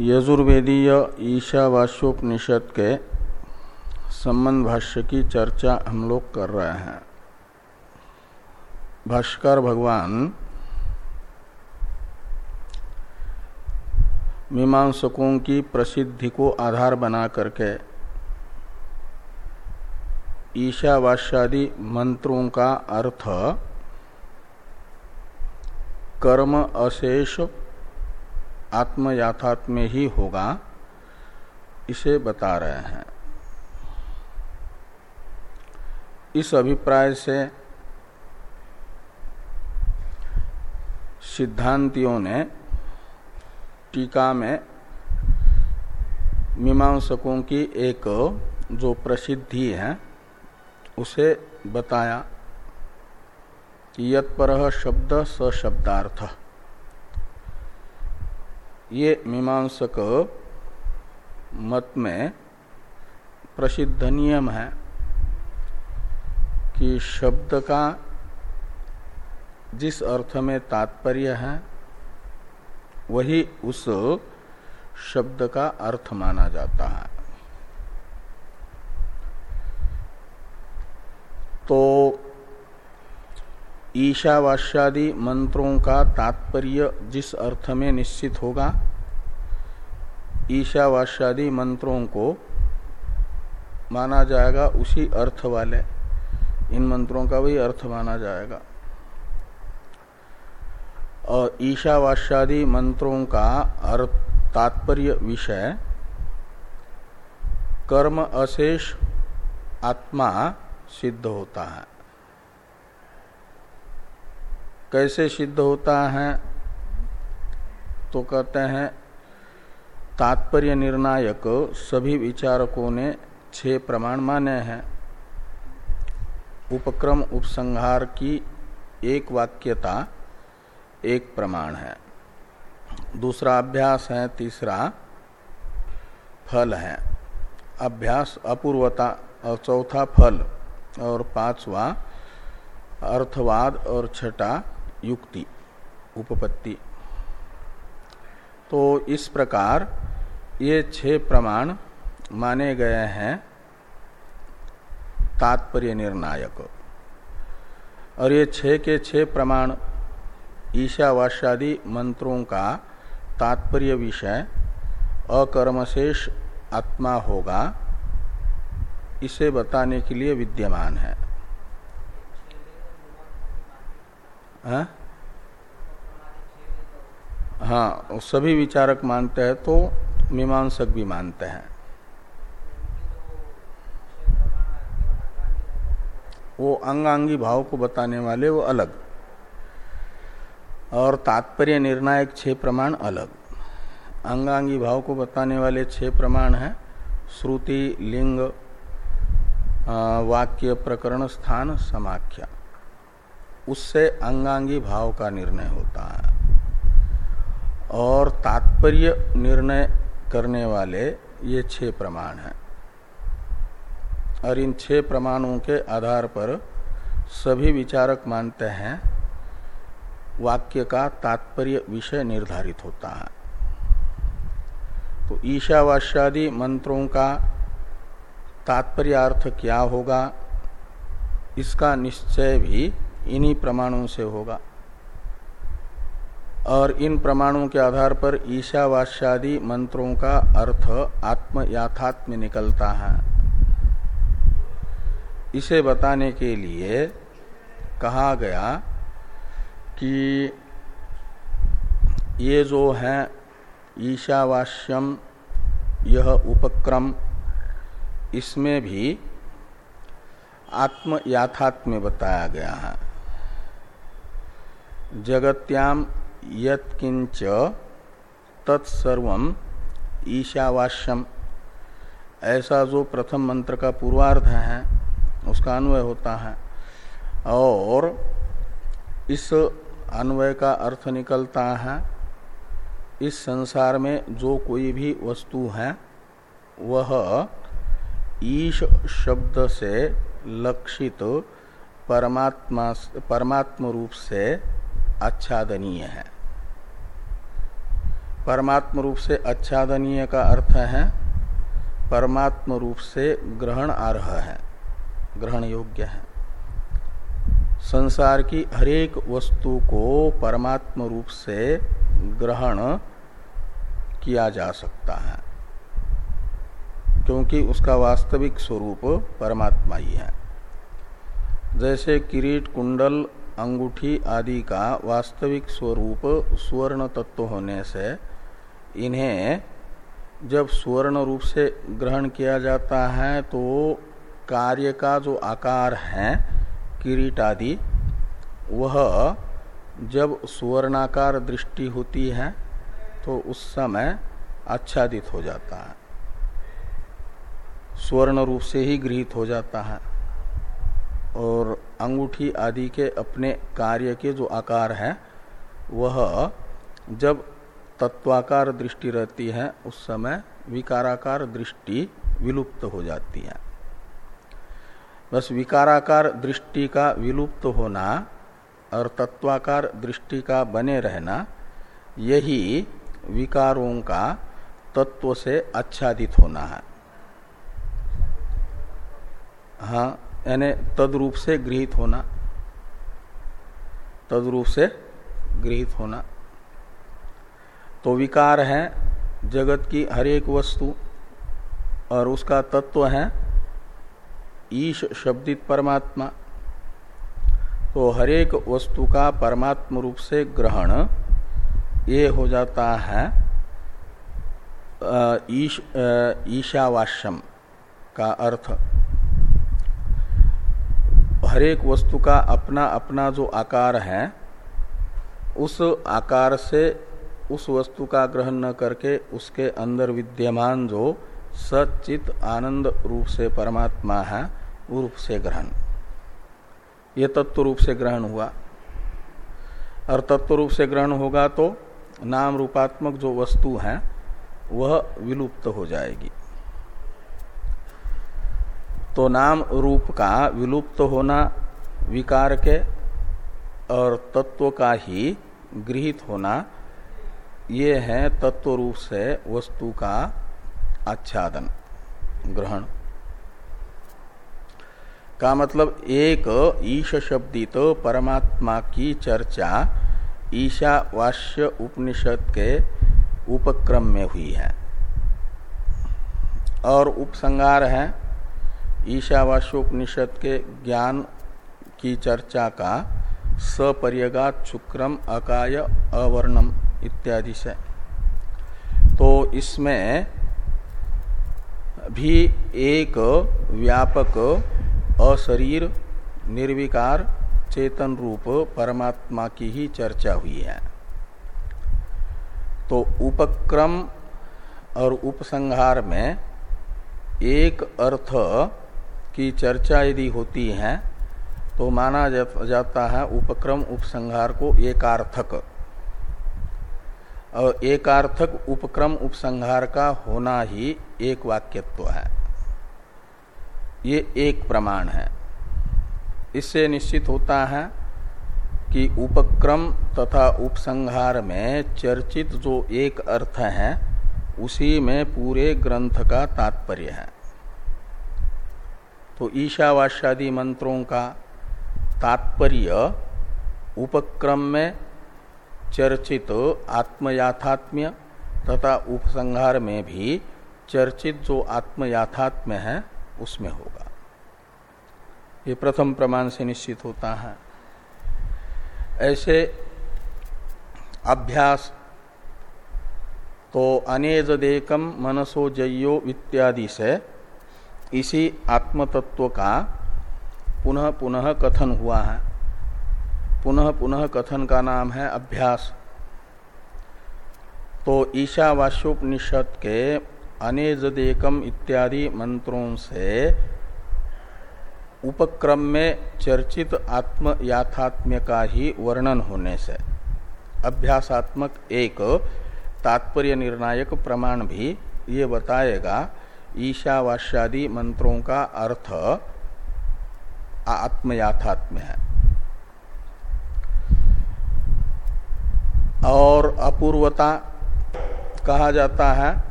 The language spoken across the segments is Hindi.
यजुर्वेदीय ईशावास्योपनिषद के संबंध भाष्य की चर्चा हम लोग कर रहे हैं। भाष्कर भगवान मीमांसकों की प्रसिद्धि को आधार बना करके ईशावास्यादि मंत्रों का अर्थ कर्म अशेष आत्म याथात्म ही होगा, इसे बता रहे हैं। इस अभिप्राय से सिद्धांतियों ने टीका में मीमांसकों की एक जो प्रसिद्धि है, उसे बताया कि यत्पर शब्द सशब्दार्थ। ये मीमांसक मत में प्रसिद्ध नियम है कि शब्द का जिस अर्थ में तात्पर्य है, वही उस शब्द का अर्थ माना जाता है। तो ईशावास्यादि मंत्रों का तात्पर्य जिस अर्थ में निश्चित होगा, ईशावास्यादि मंत्रों को माना जाएगा उसी अर्थ वाले। इन मंत्रों का वही अर्थ माना जाएगा। और ईशावास्यादि मंत्रों का अर्थ तात्पर्य विषय, कर्म अशेष आत्मा सिद्ध होता है। कैसे सिद्ध होता है? तो कहते हैं, तात्पर्य निर्णायक, सभी विचारकों ने छह प्रमाण माने हैं। उपक्रम उपसंहार की एक वाक्यता, एक प्रमाण है। दूसरा अभ्यास है, तीसरा फल है। अभ्यास अपूर्वता, और चौथा फल, और पांचवा अर्थवाद, और छठा युक्ति, उपपत्ति। तो इस प्रकार ये छह प्रमाण माने गए हैं तात्पर्य निर्णायक। और ये छह के छह प्रमाण ईशावास्यादि मंत्रों का तात्पर्य विषय अकर्मशेष आत्मा होगा, इसे बताने के लिए विद्यमान है। हाँ, हाँ सभी विचारक मानते हैं तो मीमांसक भी मानते हैं। वो अंगांगी भाव को बताने वाले वो अलग। और तात्पर्य निर्णायक छह प्रमाण अलग। अंगांगी भाव को बताने वाले छह प्रमाण हैं। श्रुति लिंग वाक्य प्रकरण स्थान समाख्या। उससे अंगांगी भाव का निर्णय होता है। और तात्पर्य निर्णय करने वाले ये छह प्रमाण हैं। और इन छह प्रमाणों के आधार पर सभी विचारक मानते हैं, वाक्य का तात्पर्य विषय निर्धारित होता है। तो ईशावास्यादि मंत्रों का तात्पर्यार्थ क्या होगा, इसका निश्चय भी इन्हीं प्रमाणों से होगा। और इन प्रमाणों के आधार पर ईशावास्यादि मंत्रों का अर्थ आत्म याथात्म निकलता है। इसे बताने के लिए कहा गया कि ये जो है ईशावास्यम, यह उपक्रम, इसमें भी आत्म याथात्म्य बताया गया है। जगत्याम यत्किंच तत्सर्व ईशावास्यम। ऐसा जो प्रथम मंत्र का पूर्वार्ध है, उसका अन्वय होता है। और इस अन्वय का अर्थ निकलता है, इस संसार में जो कोई भी वस्तु है, वह ईश शब्द से लक्षित परमात्मा परमात्म रूप से आच्छादनीय है। परमात्म रूप से आच्छादनीय का अर्थ है, परमात्म रूप से ग्रहण आरह है, ग्रहण योग्य है। संसार की हरेक वस्तु को परमात्म रूप से ग्रहण किया जा सकता है, क्योंकि उसका वास्तविक स्वरूप परमात्मा ही है। जैसे किरीट कुंडल अंगूठी आदि का वास्तविक स्वरूप स्वर्ण तत्व होने से इन्हें जब स्वर्ण रूप से ग्रहण किया जाता है तो कार्य का जो आकार है, किरीट आदि, वह जब सुवर्णाकार दृष्टि होती है तो उस समय आच्छादित हो जाता है। स्वर्ण रूप से ही गृहित हो जाता है। और अंगूठी आदि के अपने कार्य के जो आकार है, वह जब तत्वाकार दृष्टि रहती है, उस समय विकाराकार दृष्टि विलुप्त हो जाती है। बस विकाराकार दृष्टि का विलुप्त होना और तत्वाकार दृष्टि का बने रहना, यही विकारों का तत्व से आच्छादित होना है। हाँ यानी तद्रूप से गृहित होना। तद्रूप से गृहित होना। तो विकार है जगत की हर एक वस्तु और उसका तत्व है ईश शब्दित परमात्मा। तो हरेक वस्तु का परमात्म रूप से ग्रहण ये हो जाता है ईश, ईशावाश्यम का अर्थ। हरेक वस्तु का अपना अपना जो आकार है, उस आकार से उस वस्तु का ग्रहण न करके उसके अंदर विद्यमान जो सचित आनंद रूप से परमात्मा है रूप से ग्रहण। ये तत्व रूप से ग्रहण हुआ। और तत्व रूप से ग्रहण होगा तो नाम रूपात्मक जो वस्तु है, वह विलुप्त हो जाएगी। तो नाम रूप का विलुप्त होना विकार के और तत्व का ही गृहित होना, ये है तत्व रूप से वस्तु का आच्छादन, ग्रहण। का मतलब एक ईश शब्दित तो परमात्मा की चर्चा ईशावास्य उपनिषद के उपक्रम में हुई है। और उपसंगार है ईशावास्योपनिषद के ज्ञान की चर्चा का सपर्यगात शुक्रम, अकाय, अवर्णम इत्यादि से। तो इसमें भी एक व्यापक अशरीर, निर्विकार, चेतन रूप परमात्मा की ही चर्चा हुई है। तो उपक्रम और उपसंहार में एक अर्थ की चर्चा यदि होती है तो माना जाता है उपक्रम उपसंहार को एकार्थक। और एकार्थक उपक्रम उपसंहार का होना ही एक वाक्यत्व है। ये एक प्रमाण है। इससे निश्चित होता है कि उपक्रम तथा उपसंहार में चर्चित जो एक अर्थ है, उसी में पूरे ग्रंथ का तात्पर्य है। तो ईशावास्यादि मंत्रों का तात्पर्य उपक्रम में चर्चित आत्मयाथात्म्य तथा उपसंहार में भी चर्चित जो आत्मयाथात्म्य है, उसमें होगा। ये प्रथम प्रमाण से निश्चित होता है। ऐसे अभ्यास तो अनेजदेकम मनसो जयो इत्यादि से इसी आत्म तत्व का पुनः पुनः कथन हुआ है। पुनः पुनः कथन का नाम है अभ्यास। तो ईशावास्योपनिषद के अनेजदेकम इत्यादि मंत्रों से उपक्रम में चर्चित आत्म याथात्म्य का ही वर्णन होने से अभ्यासात्मक एक तात्पर्य निर्णायक प्रमाण भी ये बताएगा ईशावास्यादि मंत्रों का अर्थ आत्मयाथात्म्य है। और अपूर्वता कहा जाता है,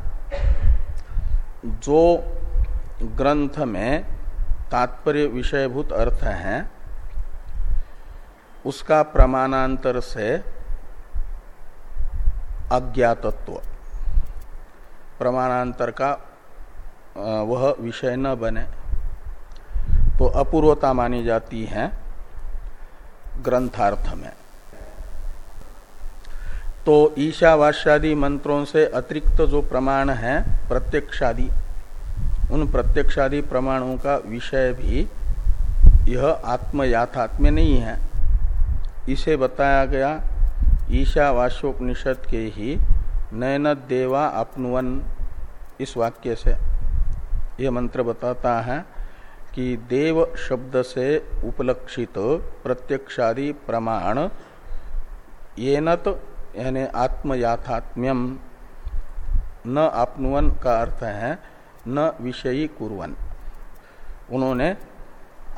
जो ग्रंथ में तात्पर्य विषयभूत अर्थ है, उसका प्रमाणांतर से अज्ञातत्व, प्रमाणांतर का वह विषय न बने तो अपूर्वता मानी जाती है ग्रंथार्थ में तो ईशावास्यादि मंत्रों से अतिरिक्त जो प्रमाण है, प्रत्यक्षादि, उन प्रत्यक्षादि प्रमाणों का विषय भी यह आत्म याथात्म्य नहीं है। इसे बताया गया ईशावास्योपनिषद के ही नयन देवा अपनुवन इस वाक्य से। यह मंत्र बताता है कि देव शब्द से उपलक्षित प्रत्यक्षादि प्रमाण येनत, यानी आत्मयाथात्म्यम। न आपनुवन का अर्थ है, न विषयी कुरवन। उन्होंने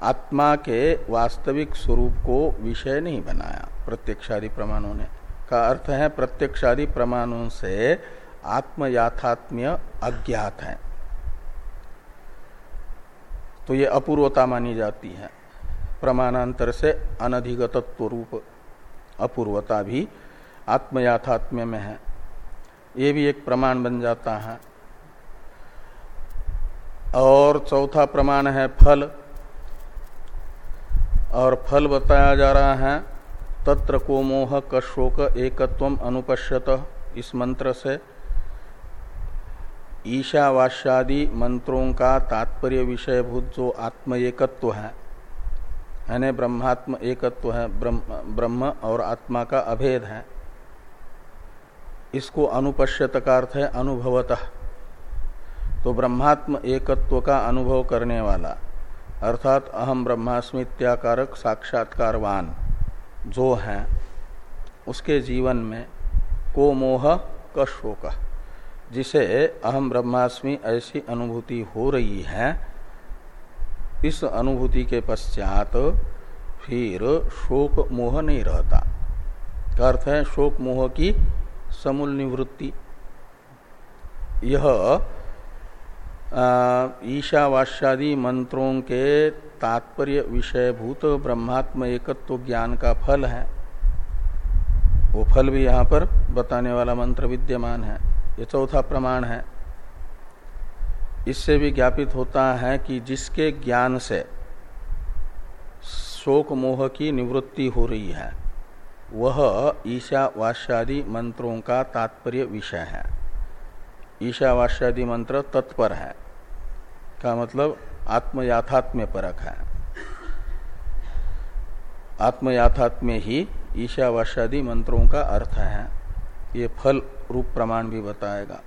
आत्मा के वास्तविक स्वरूप को विषय नहीं बनाया, प्रत्यक्षादि प्रमाणों ने। का अर्थ है, प्रत्यक्षादि प्रमाणों से आत्मयाथात्म्य अज्ञात है। तो ये अपूर्वता मानी जाती है। प्रमाणांतर से अनधिगतत्व रूप अपूर्वता भी आत्मयाथात्म्य में है। ये भी एक प्रमाण बन जाता है। और चौथा प्रमाण है फल। और फल बताया जा रहा है, तत्र को मोह कशोक एकत्व अनुपश्यत। इस मंत्र से ईशावास्यादि मंत्रों का तात्पर्य विषयभूत जो आत्म एकत्व है, यानी ब्रह्मात्म एकत्व है, ब्रह्म ब्रह्म और आत्मा का अभेद है। इसको अनुपश्यत का अर्थ है अनुभवतः। तो ब्रह्मात्म एकत्व का अनुभव करने वाला, अर्थात अहम ब्रह्मास्मित्याकारक साक्षात्कारवान, जो है, उसके जीवन में को मोह क शोक जिसे अहम ब्रह्मास्मि ऐसी अनुभूति हो रही है, इस अनुभूति के पश्चात फिर शोक मोह नहीं रहता। का अर्थ है, शोक मोह की समूल निवृत्ति। यह ईशावास्यादि मंत्रों के तात्पर्य विषयभूत ब्रह्मात्म एकत्व ज्ञान का फल है। वो फल भी यहाँ पर बताने वाला मंत्र विद्यमान है। ये चौथा प्रमाण है। इससे भी ज्ञापित होता है कि जिसके ज्ञान से शोक मोह की निवृत्ति हो रही है, वह ईशावास्यादि मंत्रों का तात्पर्य विषय है। ईशावास्यादि मंत्र तत्पर है, का मतलब आत्मयाथात्म्य परक है। आत्मयाथात्म्य ही ईशावास्यादि मंत्रों का अर्थ है। ये फल रूप प्रमाण भी बताएगा।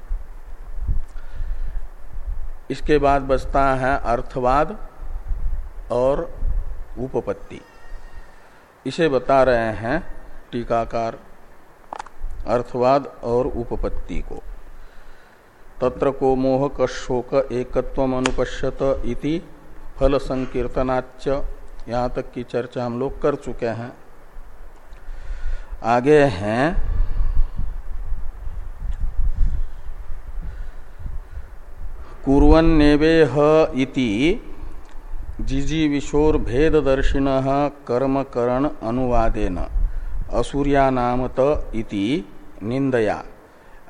इसके बाद बचता है अर्थवाद और उपपत्ति। इसे बता रहे हैं टीकाकार अर्थवाद और उपपत्ति को। तत्र को मोह कशोक एकत्व अनुपश्यत इति फल संकीर्तनाच यहाँ तक की चर्चा हम लोग कर चुके हैं। आगे हैं कुरन्नेवेह इति जिजी विशोर भेद दर्शिन कर्मकरण अनुवादेन। असूर्यानामत इति निंदया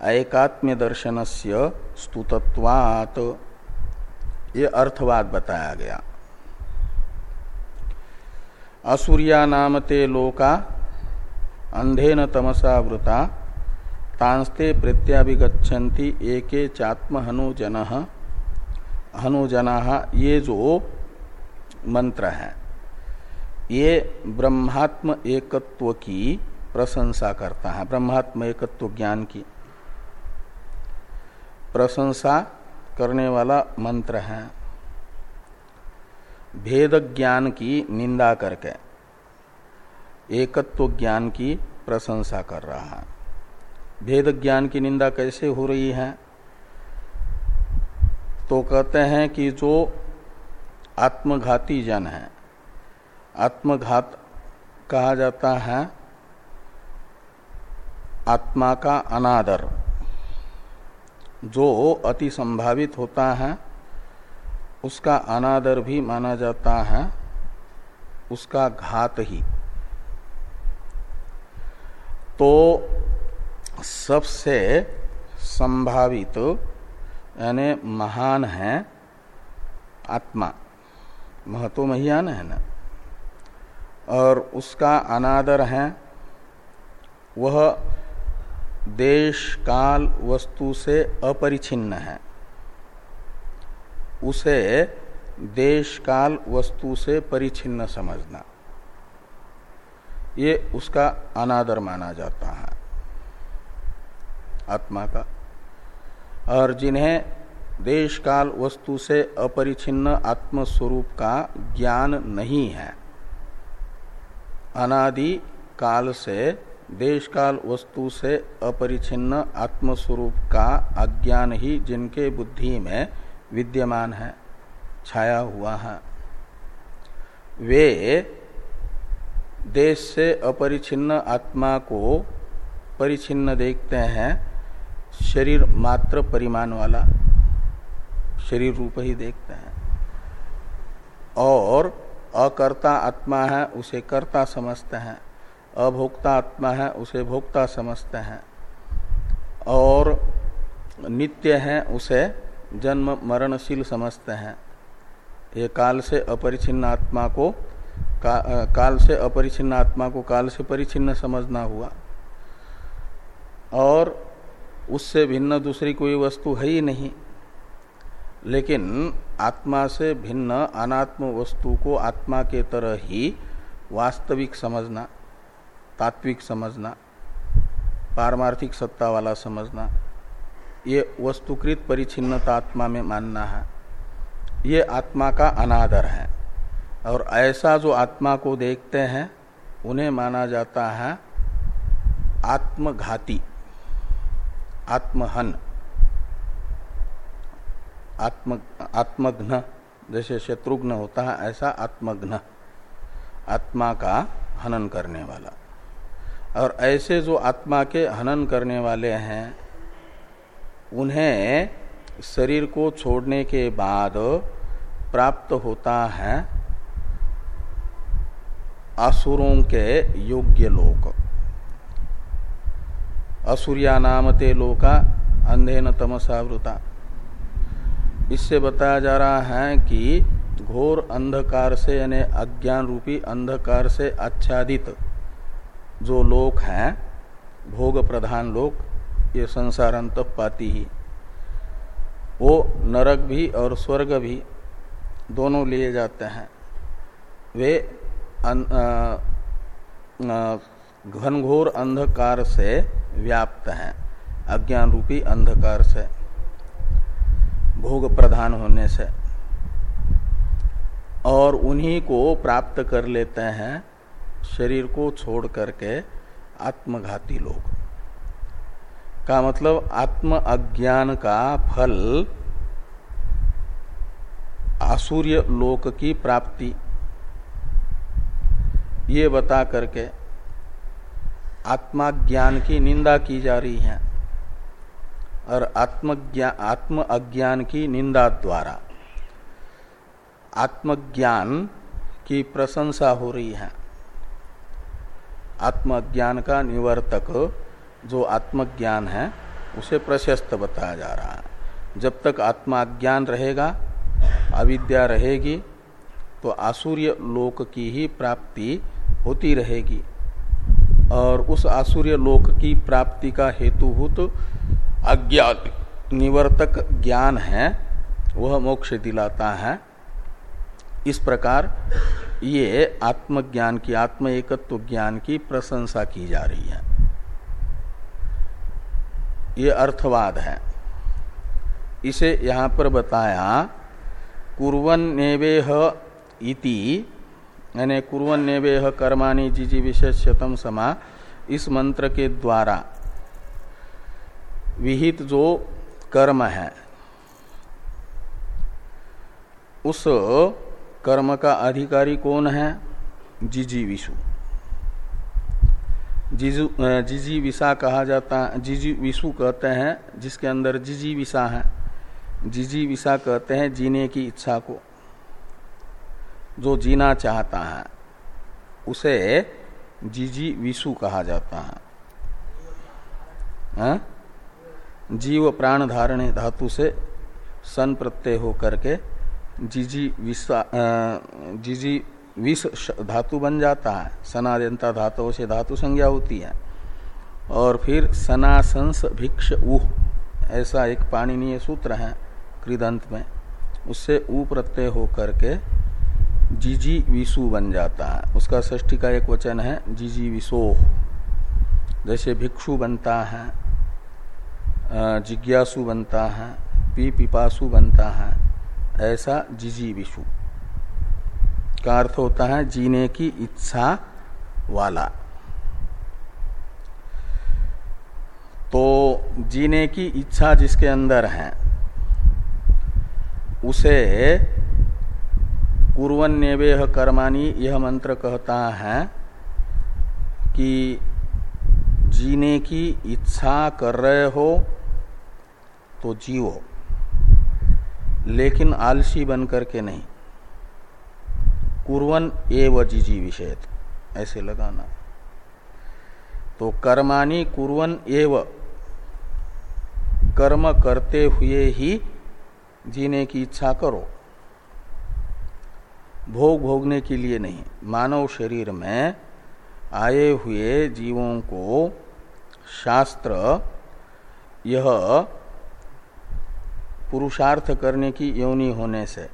ऐकात्म्य दर्शन से स्तुतत्वात। ये अर्थवाद बताया गया। असुरिया नामते लोका अंधेन तमसा वृता। तांस्ते प्रत्याभिगछन्ति एके चात्म हनुजन हनुजना ये जो मंत्र है, ये ब्रह्मात्म एकत्व की प्रशंसा करता है। ब्रह्मात्म एकत्व ज्ञान की प्रशंसा करने वाला मंत्र है। भेद ज्ञान की निंदा करके एकत्व ज्ञान की प्रशंसा कर रहा है। भेद ज्ञान की निंदा कैसे हो रही है? तो कहते हैं कि जो आत्मघाती जन है, आत्मघात कहा जाता है आत्मा का अनादर, जो अति संभावित होता है, उसका अनादर भी माना जाता है, उसका घात ही। तो सबसे संभावित यानी महान है आत्मा। महत्व महियान है ना। और उसका अनादर है, वह देश, काल, वस्तु से अपरिछिन्न है। उसे देश, काल, वस्तु से परिचिन्न समझना। ये उसका अनादर माना जाता है, आत्मा का। और जिन्हें देश काल वस्तु से अपरिचिन्न आत्म स्वरूप का ज्ञान नहीं है। अनादि काल से देश काल वस्तु से अपरिचिन्न आत्मस्वरूप का अज्ञान ही जिनके बुद्धि में विद्यमान है, छाया हुआ है। वे देश से अपरिचिन्न आत्मा को परिचिन्न देखते हैं शरीर मात्र परिमाण वाला शरीर रूप ही देखते हैं। और अकर्ता आत्मा है उसे कर्ता समझते हैं। अभोक्ता आत्मा है उसे भोक्ता समझते हैं। और नित्य है उसे जन्म मरणशील समझते हैं। ये काल से अपरिचिन्न आत्मा को का, काल से अपरिचिन्न आत्मा को काल से परिचिन्न समझना हुआ। और उससे भिन्न दूसरी कोई वस्तु है ही नहीं। लेकिन आत्मा से भिन्न अनात्म वस्तु को आत्मा के तरह ही वास्तविक समझना, तात्विक समझना, पारमार्थिक सत्ता वाला समझना, ये वस्तुकृत परिचिन्नता आत्मा में मानना है। ये आत्मा का अनादर है। और ऐसा जो आत्मा को देखते हैं, उन्हें माना जाता है आत्मघाती। आत्महन, आत्म, आत्मघ्न, जैसे शत्रुघ्न होता है, ऐसा आत्मघ्न, आत्मा का हनन करने वाला। और ऐसे जो आत्मा के हनन करने वाले हैं, उन्हें शरीर को छोड़ने के बाद प्राप्त होता है आसुरों के योग्य लोक। असुरिया नामते लोका अंधे न तमसावृता इससे बताया जा रहा है कि घोर अंधकार से यानी अज्ञान रूपी अंधकार से आच्छादित जो लोक हैं, भोग प्रधान लोक, ये संसार अंत पाती ही। वो नरक भी और स्वर्ग भी दोनों लिए जाते हैं। वे घनघोर अंधकार से व्याप्त हैं। अज्ञान रूपी अंधकार से। भोग प्रधान होने से। और उन्हीं को प्राप्त कर लेते हैं शरीर को छोड़ करके आत्मघाती लोग। का मतलब आत्म अज्ञान का फल आसूर्य लोक की प्राप्ति। ये बता करके आत्मा ज्ञान की निंदा की जा रही है और आत्मज्ञान आत्म अज्ञान की निंदा द्वारा आत्मज्ञान की प्रशंसा हो रही है। आत्मज्ञान का निवर्तक जो आत्मज्ञान है, उसे प्रशस्त बताया जा रहा है। जब तक आत्माज्ञान रहेगा, अविद्या रहेगी तो आसूर्य लोक की ही प्राप्ति होती रहेगी। और उस आसूर्य लोक की प्राप्ति का हेतुभूत अज्ञात निवर्तक ज्ञान है, वह मोक्ष दिलाता है। इस प्रकार ये आत्मज्ञान की, आत्म एकत्व ज्ञान की प्रशंसा की जा रही है। ये अर्थवाद है। इसे यहाँ पर बताया कुरन नेवेह इति यानी कुरन नेवेह कर्माणी जिजी विशेषतम समा। इस मंत्र के द्वारा विहित जो कर्म है, उस कर्म का अधिकारी कौन है? जिजी विशु जिजु जिजी विसा कहा जाता है जिजी विसु कहते हैं, जिसके अंदर जिजी विसा है। जिजी विसा कहते हैं जीने की इच्छा को। जो जीना चाहता है, उसे जीजी विसु कहा जाता है। हा? जीव प्राण धारणे धातु से सन प्रत्यय हो करके जीजी विसा जीजी विष धातु बन जाता है। सनादंता धातु से धातु संज्ञा होती है। और फिर सनासंस भिक्ष उह ऐसा एक पाणनीय सूत्र है कृदंत में। उससे ऊ प्रत्यय होकर के जीजी विसु बन जाता है। उसका ष्ठी का एक वचन है, जीजी विसोह जैसे भिक्षु बनता है जिज्ञासु बनता है, पी पिपासु बनता है, ऐसा जीजी विशु। का अर्थ होता है जीने की इच्छा वाला। तो जीने की इच्छा जिसके अंदर है, उसे कुरन्यवेह कर्माणी, यह मंत्र कहता है कि जीने की इच्छा कर रहे हो तो जीवो लेकिन आलसी बन करके नहीं। कुरन एव जीजी विषय ऐसे लगाना। तो कर्माणी कुरन एव। कर्म करते हुए ही जीने की इच्छा करो। भोग भोगने के लिए नहीं, मानव शरीर में आए हुए जीवों को शास्त्र यह पुरुषार्थ करने की योनि होने से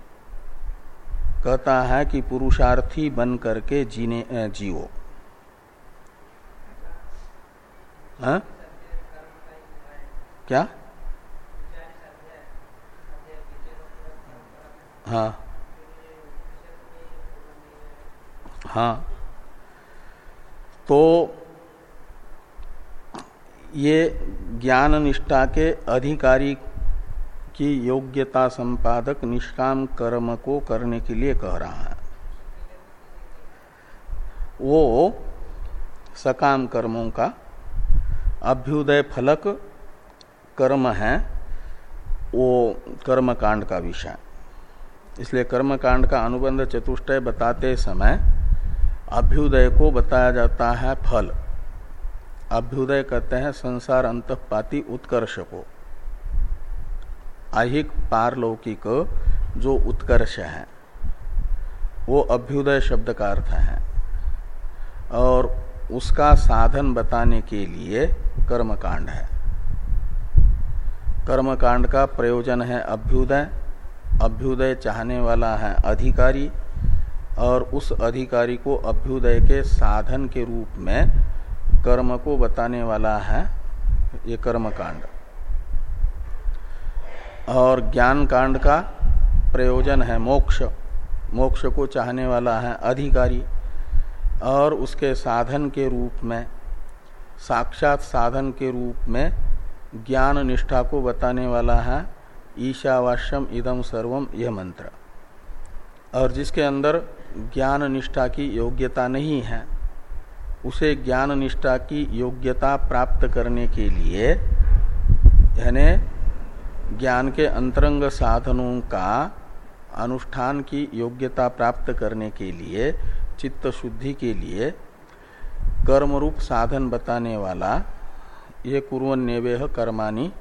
कहता है कि पुरुषार्थी बन करके जीने जियो। हा? क्या? हाँ। हाँ। तो ये ज्ञान निष्ठा के अधिकारी की योग्यता संपादक निष्काम कर्म को करने के लिए कह रहा है। वो सकाम कर्मों का अभ्युदय फलक कर्म है, वो कर्म कांड का विषय। इसलिए कर्म कांड का अनुबंध चतुष्टय बताते समय अभ्युदय को बताया जाता है फल। अभ्युदय कहते हैं संसार अंतपाती उत्कर्ष को अहिक पारलौकिक जो उत्कर्ष है, वो अभ्युदय शब्द का अर्थ है और उसका साधन बताने के लिए कर्मकांड है। कर्मकांड का प्रयोजन है अभ्युदय। अभ्युदय चाहने वाला है अधिकारी और उस अधिकारी को अभ्युदय के साधन के रूप में कर्म को बताने वाला है ये कर्मकांड। और ज्ञान कांड का प्रयोजन है मोक्ष। मोक्ष को चाहने वाला है अधिकारी। और उसके साधन के रूप में, साक्षात साधन के रूप में ज्ञान निष्ठा को बताने वाला है ईशावाश्यम इदम सर्वम यह मंत्र। और जिसके अंदर ज्ञान निष्ठा की योग्यता नहीं है। उसे ज्ञान निष्ठा की योग्यता प्राप्त करने के लिए, यानी ज्ञान के अंतरंग साधनों का अनुष्ठान की योग्यता प्राप्त करने के लिए, चित्त शुद्धि के लिए कर्म रूप साधन बताने वाला ये कुरन नेवेह कर्माणी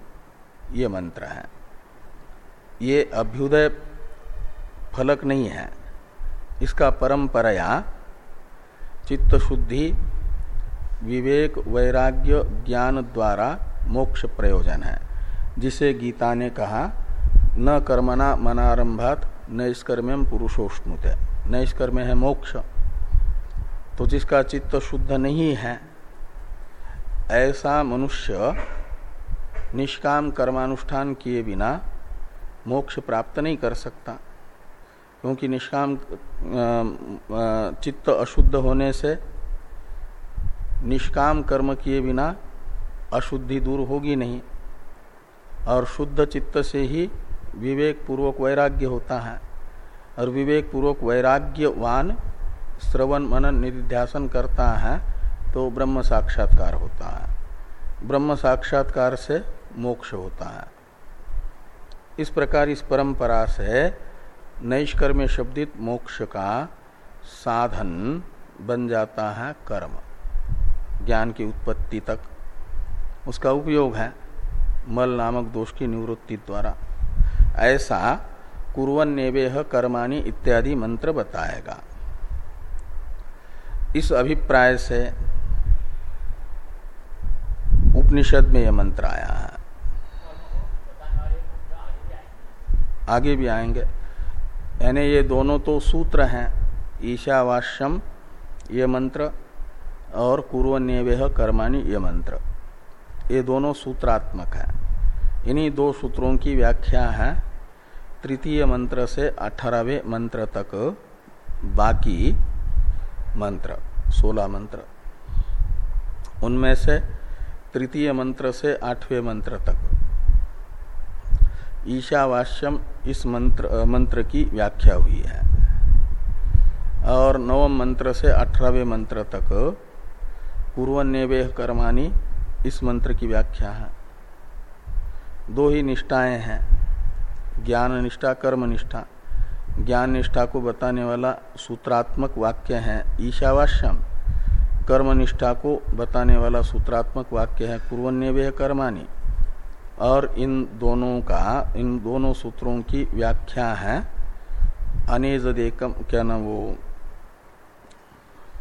ये मंत्र है। ये अभ्युदय फलक नहीं है। इसका परंपराया चित्त शुद्धि विवेक, वैराग्य, ज्ञान द्वारा मोक्ष प्रयोजन है, जिसे गीता ने कहा, न कर्मणा मनारंभात नैष्कर्म्यम पुरुषोष्णुत। है नैष्कर्म है मोक्ष। तो जिसका चित्त शुद्ध नहीं है, ऐसा मनुष्य निष्काम कर्मानुष्ठान किए बिना मोक्ष प्राप्त नहीं कर सकता। क्योंकि निष्काम चित्त अशुद्ध होने से निष्काम कर्म किए बिना अशुद्धि दूर होगी नहीं। और शुद्ध चित्त से ही विवेक पूर्वक वैराग्य होता है। और विवेक पूर्वक वैराग्यवान श्रवण मनन निध्यासन करता है तो ब्रह्म साक्षात्कार होता है। ब्रह्म साक्षात्कार से मोक्ष होता है। इस प्रकार इस परंपरा से नैष्कर्म्य शब्दित मोक्ष का साधन बन जाता है कर्म। ज्ञान की उत्पत्ति तक। उसका उपयोग है मल नामक दोष की निवृत्ति द्वारा। ऐसा कुरन नेवेह कर्माणी इत्यादि मंत्र बताएगा। इस अभिप्राय से उपनिषद में यह मंत्र आया है। आगे भी आएँगे। यानी ये दोनों तो सूत्र हैं ईशावास्यम ये मंत्र और कुरन्यवेह कर्माणी ये मंत्र। ये दोनों सूत्रात्मक हैं। इन्हीं दो सूत्रों की व्याख्या है। तृतीय मंत्र से अठारहवें मंत्र तक बाकी मंत्र, सोलह मंत्र। उनमें से तृतीय मंत्र से आठवें मंत्र तक। ईशावास्यम इस मंत्र मंत्र की व्याख्या हुई है। और नवम मंत्र से अठारहवें मंत्र तक पूर्वन्यवेह कर्माणी इस मंत्र की व्याख्या है। दो ही निष्ठाएँ हैं, ज्ञान निष्ठा, कर्म निष्ठा। ज्ञान निष्ठा को बताने वाला सूत्रात्मक वाक्य है ईशावास्यम। कर्म निष्ठा को बताने वाला सूत्रात्मक वाक्य है पूर्वन्यवेह कर्माणी। और इन दोनों का, इन दोनों सूत्रों की व्याख्या है। अनेज देकम क्या ना वो?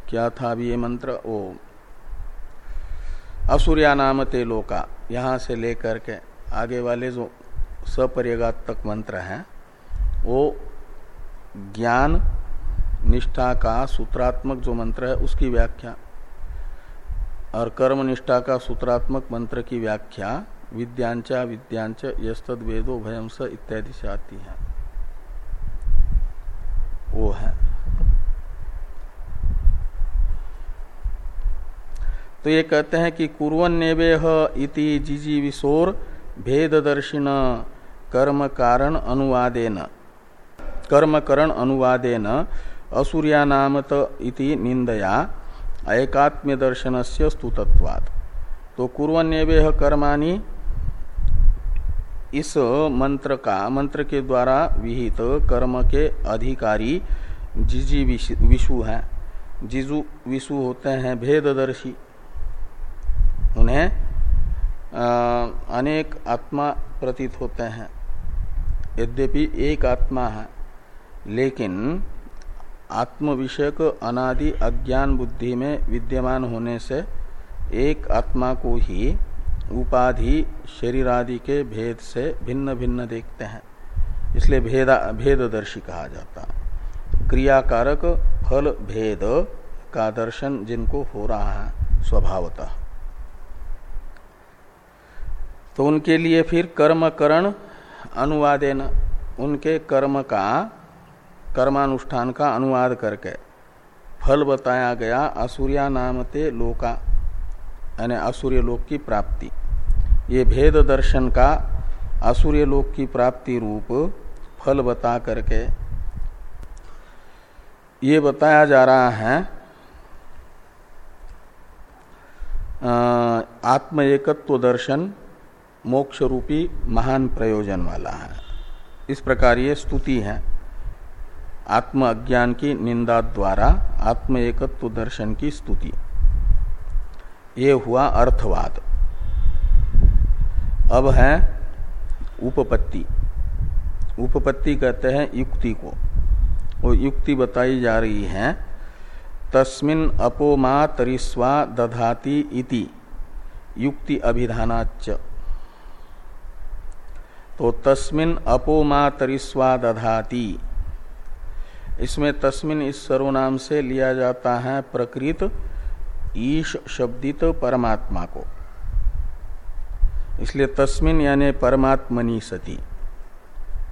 क्या था अभी ये मंत्र? वो, असुरिया नाम ते लोका, यहाँ से लेकर के आगे वाले जो सपर्यगात तक मंत्र हैं, वो ज्ञान निष्ठा का सूत्रात्मक जो मंत्र है, उसकी व्याख्या और कर्म निष्ठा का सूत्रात्मक मंत्र की व्याख्या विद्यांचा, विद्यांच यस्तद वेदो भयंस इत्यादि से आती है। वो है। तो ये कहते हैं कि कुरन्नेवेह इति जिजी विशोर भेददर्शिन कर्म कारण अनुवादेन। कर्मकरण अनुवादेन असुरिया नामत इति निंदया एकात्म्य दर्शन से स्तुतत्वात्। तो कुरन्नेवेह कर्माणी इस मंत्र का, मंत्र के द्वारा विहित कर्म के अधिकारी जिजी विशु हैं। जिजु, विशु होते हैं भेददर्शी। उन्हें अनेक आत्मा प्रतीत होते हैं। यद्यपि एक आत्मा है, लेकिन आत्म विषयक अनादि अज्ञान बुद्धि में विद्यमान होने से एक आत्मा को ही उपाधि शरीर आदि के भेद से भिन्न भिन्न देखते हैं। इसलिए भेदा, भेददर्शी कहा जाता क्रियाकारक फल भेद का दर्शन जिनको हो रहा है, स्वभावतः। तो उनके लिए फिर कर्मकरण अनुवादेन, उनके कर्म का, कर्मानुष्ठान का अनुवाद करके फल बताया गया असुरिया नामते लोका, यानी असुर्य लोक की प्राप्ति। ये भेद दर्शन का असुर्य लोक की प्राप्ति रूप फल बता करके ये बताया जा रहा है। आत्म एकत्व दर्शन मोक्ष रूपी महान प्रयोजन वाला है। इस प्रकार ये स्तुति है। आत्म अज्ञान की निंदा द्वारा आत्म एकत्व दर्शन की स्तुति। ये हुआ अर्थवाद। अब है उपपत्ति। उपपत्ति कहते हैं युक्ति को। वो युक्ति बताई जा रही है, तस्मिन अपोमा तरिस्वा दधाति इति। युक्ति अभिधानाच तो तस्मिन अपोमा तरिस्वा दधाति। इसमें तस्मिन इस सर्वनाम से लिया जाता है प्रकृत ईश शब्दित परमात्मा को। इसलिए तस्मिन यानी परमात्मनी सती।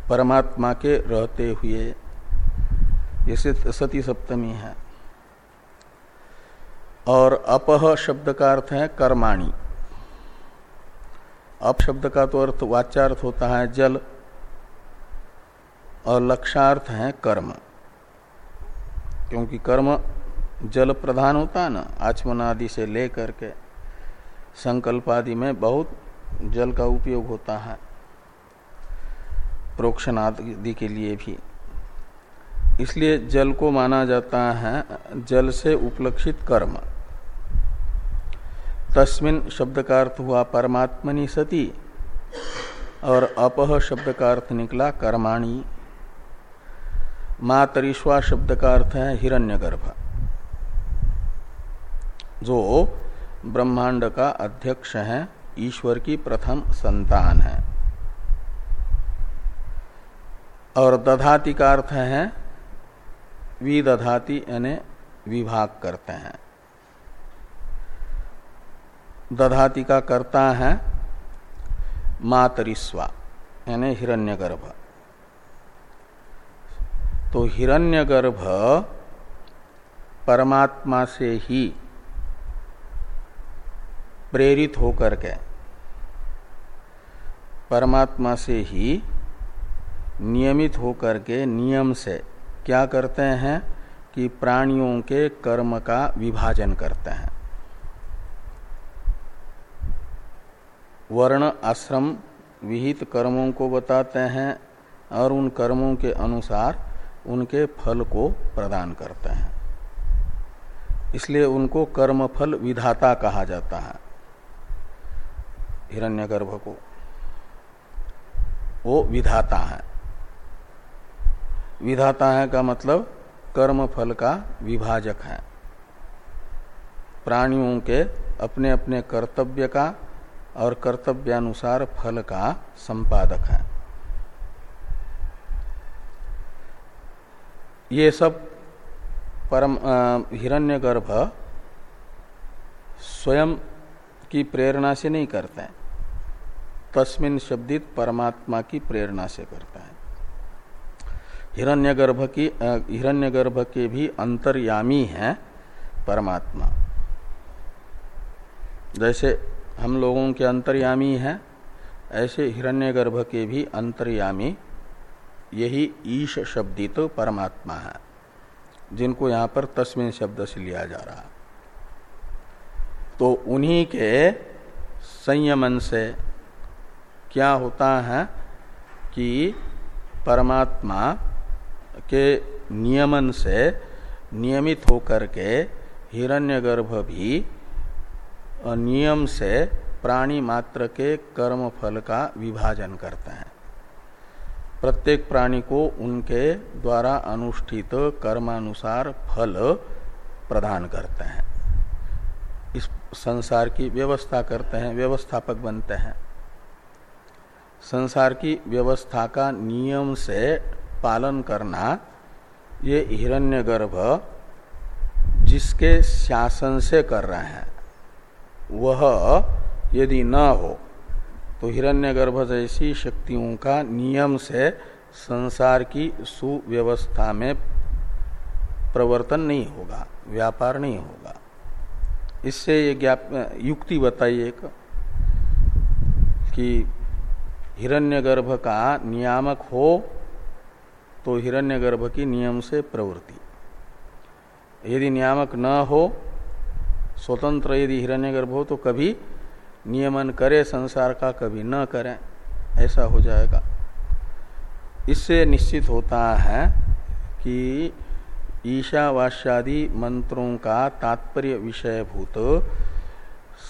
परमात्मा के रहते हुए जैसे सती सप्तमी है। और अपह शब्द का अर्थ है कर्माणी। अप शब्द का तो अर्थ वाचार्थ होता है जल। और लक्षार्थ है कर्म। क्योंकि कर्म जल प्रधान होता है ना, आचमन आदि से लेकर के संकल्प आदि में बहुत जल का उपयोग होता है। प्रोक्षण आदि के लिए भी। इसलिए जल को माना जाता है जल से उपलक्षित कर्म। तस्मिन शब्द का अर्थ हुआ परमात्मनि सती और अपह शब्द का अर्थ निकला कर्माणी। मातरिश्वा शब्द का अर्थ है हिरण्यगर्भ। जो ब्रह्मांड का अध्यक्ष है। ईश्वर की प्रथम संतान है। और दधाति का अर्थ है, विदधाति यानी विभाग करते हैं। दधाति का करता है मातरिस्वा, यानी हिरण्यगर्भ। तो हिरण्यगर्भ परमात्मा से ही प्रेरित होकर के परमात्मा से ही नियमित होकर के नियम से क्या करते हैं कि प्राणियों के कर्म का विभाजन करते हैं। वर्ण आश्रम विहित कर्मों को बताते हैं और उन कर्मों के अनुसार उनके फल को प्रदान करते हैं। इसलिए उनको कर्मफल विधाता कहा जाता है। हिरण्यगर्भ को। वो विधाता है। विधाता है का मतलब कर्म फल का विभाजक है। प्राणियों के अपने अपने कर्तव्य का और कर्तव्यानुसार फल का संपादक है। ये सब परम हिरण्यगर्भ स्वयं की प्रेरणा से नहीं करते। हैं तस्मिन शब्दित परमात्मा की प्रेरणा से करता है। हिरण्यगर्भ की हिरण्यगर्भ के भी अंतर्यामी है परमात्मा। जैसे हम लोगों के अंतर्यामी है, ऐसे हिरण्यगर्भ के भी अंतर्यामी, यही ईश शब्दित परमात्मा है, जिनको यहाँ पर तस्मिन शब्द से लिया जा रहा। तो उन्हीं के संयमन से क्या होता है कि परमात्मा के नियमन से नियमित होकर के हिरण्यगर्भ भी नियम से प्राणी मात्र के कर्म फल का विभाजन करते हैं। प्रत्येक प्राणी को उनके द्वारा अनुष्ठित कर्मानुसार फल प्रदान करते हैं। इस संसार की व्यवस्था करते हैं, व्यवस्थापक बनते हैं। संसार की व्यवस्था का नियम से पालन करना ये हिरण्यगर्भ जिसके शासन से कर रहे हैं, वह यदि न हो तो हिरण्यगर्भ जैसी शक्तियों का नियम से संसार की सुव्यवस्था में प्रवर्तन नहीं होगा, व्यापार नहीं होगा। इससे ये ज्ञाप युक्ति बताइए एक कि हिरण्यगर्भ का नियामक हो तो हिरण्यगर्भ की नियम से प्रवृत्ति। यदि नियामक न हो, स्वतंत्र यदि हिरण्यगर्भ हो तो कभी नियमन करे, संसार का कभी न करे, ऐसा हो जाएगा। इससे निश्चित होता है कि ईशावास्यादि मंत्रों का तात्पर्य विषयभूत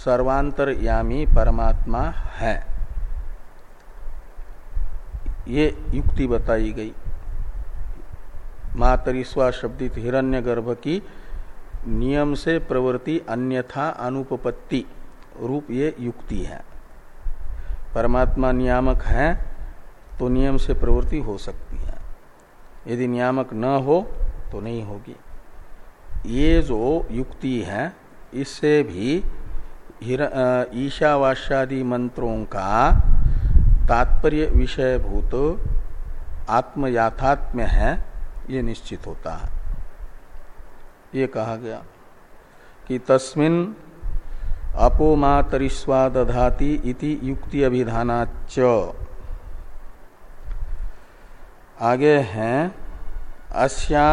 सर्वांतरयामी परमात्मा है। ये युक्ति बताई गई। मातरिस्वा शब्दित हिरण्यगर्भ की नियम से प्रवृत्ति अन्यथा अनुपपत्ति रूप ये युक्ति है। परमात्मा नियामक है तो नियम से प्रवृत्ति हो सकती है। यदि नियामक न हो तो नहीं होगी। ये जो युक्ति है, इससे भी ईशावास्यादि मंत्रों का तात्पर्य विषयभूत आत्मयाथात्म्य है, ये निश्चित होता है। ये कहा गया कि तस्मिन अपोमातरिस्वा दधाति इति युक्ति अभिधानाच आगे हैं, अस्या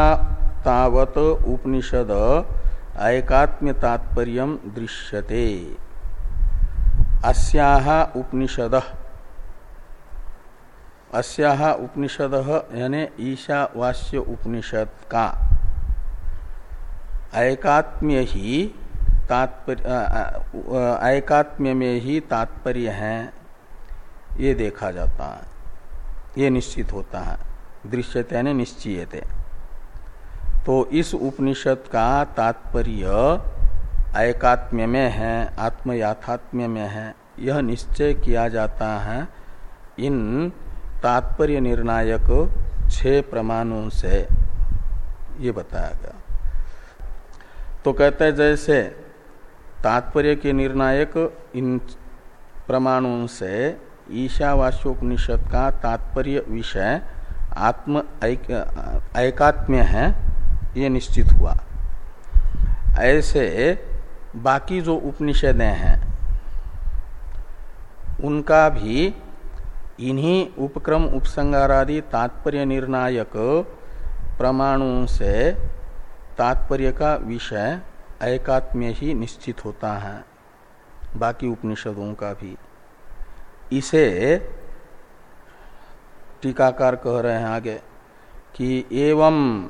तावत उपनिषद एकात्म्य तात्पर्य दृश्यते। अस्याह उपनिषद अस्याह उपनिषद, यानी ईशावास्य उपनिषद का। एकात्म्य ही तात्पर्य एकात्म्य में ही तात्पर्य है। ये देखा जाता है। ये निश्चित होता है। दृश्यते यानी निश्चयते। तो इस उपनिषद का तात्पर्य एकात्म्य में है, आत्मयाथात्म्य में है। यह निश्चय किया जाता है इन तात्पर्य निर्णायक छह प्रमाणों से ये बताया गया। तो कहते हैं जैसे तात्पर्य के निर्णायक इन प्रमाणों से ईशावास्योपनिषद का तात्पर्य विषय आत्म एकात्म्य है, ये निश्चित हुआ। ऐसे बाकी जो उपनिषदें हैं, उनका भी इन्हीं उपक्रम उपसंगारादि तात्पर्य निर्णायक प्रमाणों से तात्पर्य का विषय एकात्म्य ही निश्चित होता है। बाकी उपनिषदों का भी। इसे टीकाकार कह रहे हैं आगे कि एवं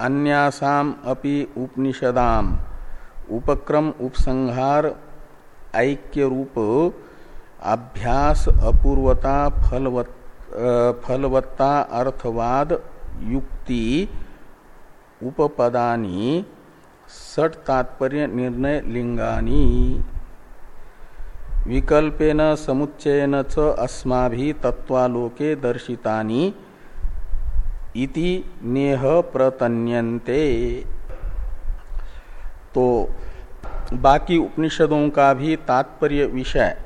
अन्यासाम अपि उपनिषदाम उपक्रम उपसंहार ऐक्य रूप अभ्यास अपूर्वता फलवत फलवत्ता अर्थवाद युक्ति उपपदानी सट तात्पर्य निर्णय लिंगानी विकल्पेन समुच्चयन च अस्मा तत्वालोके दर्शितानी इति नेह प्रतन्यन्ते तो बाकी उपनिषदों का भी तात्पर्य विषय।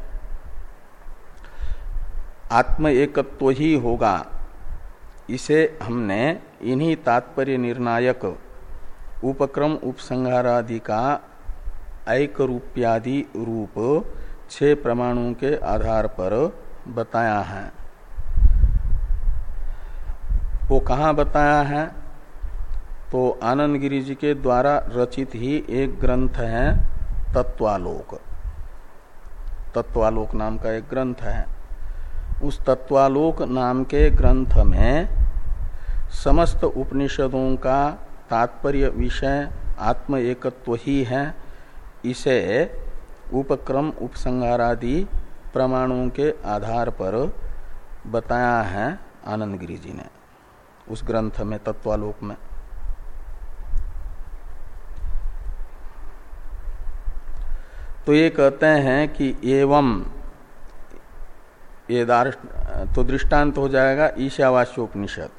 आत्म एकत्व ही होगा। इसे हमने इन्हीं तात्पर्य निर्णायक उपक्रम उपसंहारादि का एक रूप्यादि रूप छह प्रमाणों के आधार पर बताया है। वो कहाँ बताया है? तो आनंद गिरी जी के द्वारा रचित ही एक ग्रंथ है तत्वालोक। तत्वालोक नाम का एक ग्रंथ है। उस तत्वालोक नाम के ग्रंथ में समस्त उपनिषदों का तात्पर्य विषय आत्म एकत्व ही है। इसे उपक्रम उपसंगारादि प्रमाणों के आधार पर बताया है आनंद गिरी जी ने उस ग्रंथ में, तत्वालोक में। तो ये कहते हैं कि एवं ये तो दृष्टांत हो जाएगा ईशावास्योपनिषद।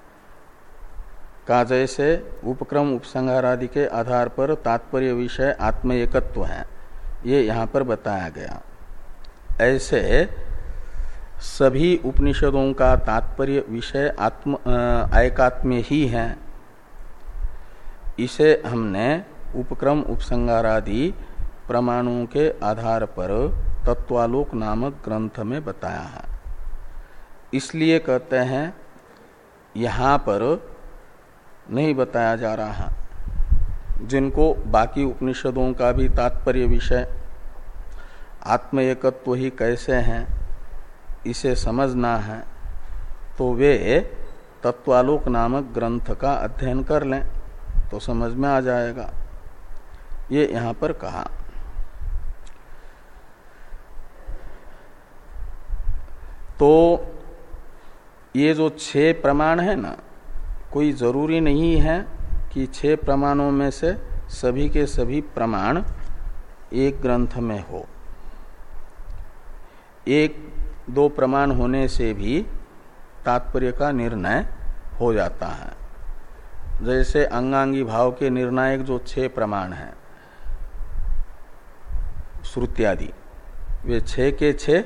का जैसे उपक्रम उपसंहार आदि के आधार पर तात्पर्य विषय आत्म एकत्व है। ये यहाँ पर बताया गया। ऐसे, सभी उपनिषदों का तात्पर्य विषय आत्म एकात्म्य ही है। इसे हमने उपक्रम उपसंगारादि प्रमाणों के आधार पर तत्वालोक नामक ग्रंथ में बताया है। इसलिए कहते हैं, यहाँ पर नहीं बताया जा रहा। जिनको बाकी उपनिषदों का भी तात्पर्य विषय आत्म एकत्व ही कैसे हैं, इसे समझना है तो वे तत्वालोक नामक ग्रंथ का अध्ययन कर लें तो समझ में आ जाएगा। ये यहाँ पर कहा। तो ये जो छह प्रमाण है ना, कोई ज़रूरी नहीं है कि छह प्रमाणों में से सभी के सभी प्रमाण एक ग्रंथ में हो। एक, दो प्रमाण होने से भी तात्पर्य का निर्णय हो जाता है। जैसे अंगांगी भाव के निर्णायक जो छह प्रमाण हैं, श्रुत्यादि, वे छह के छह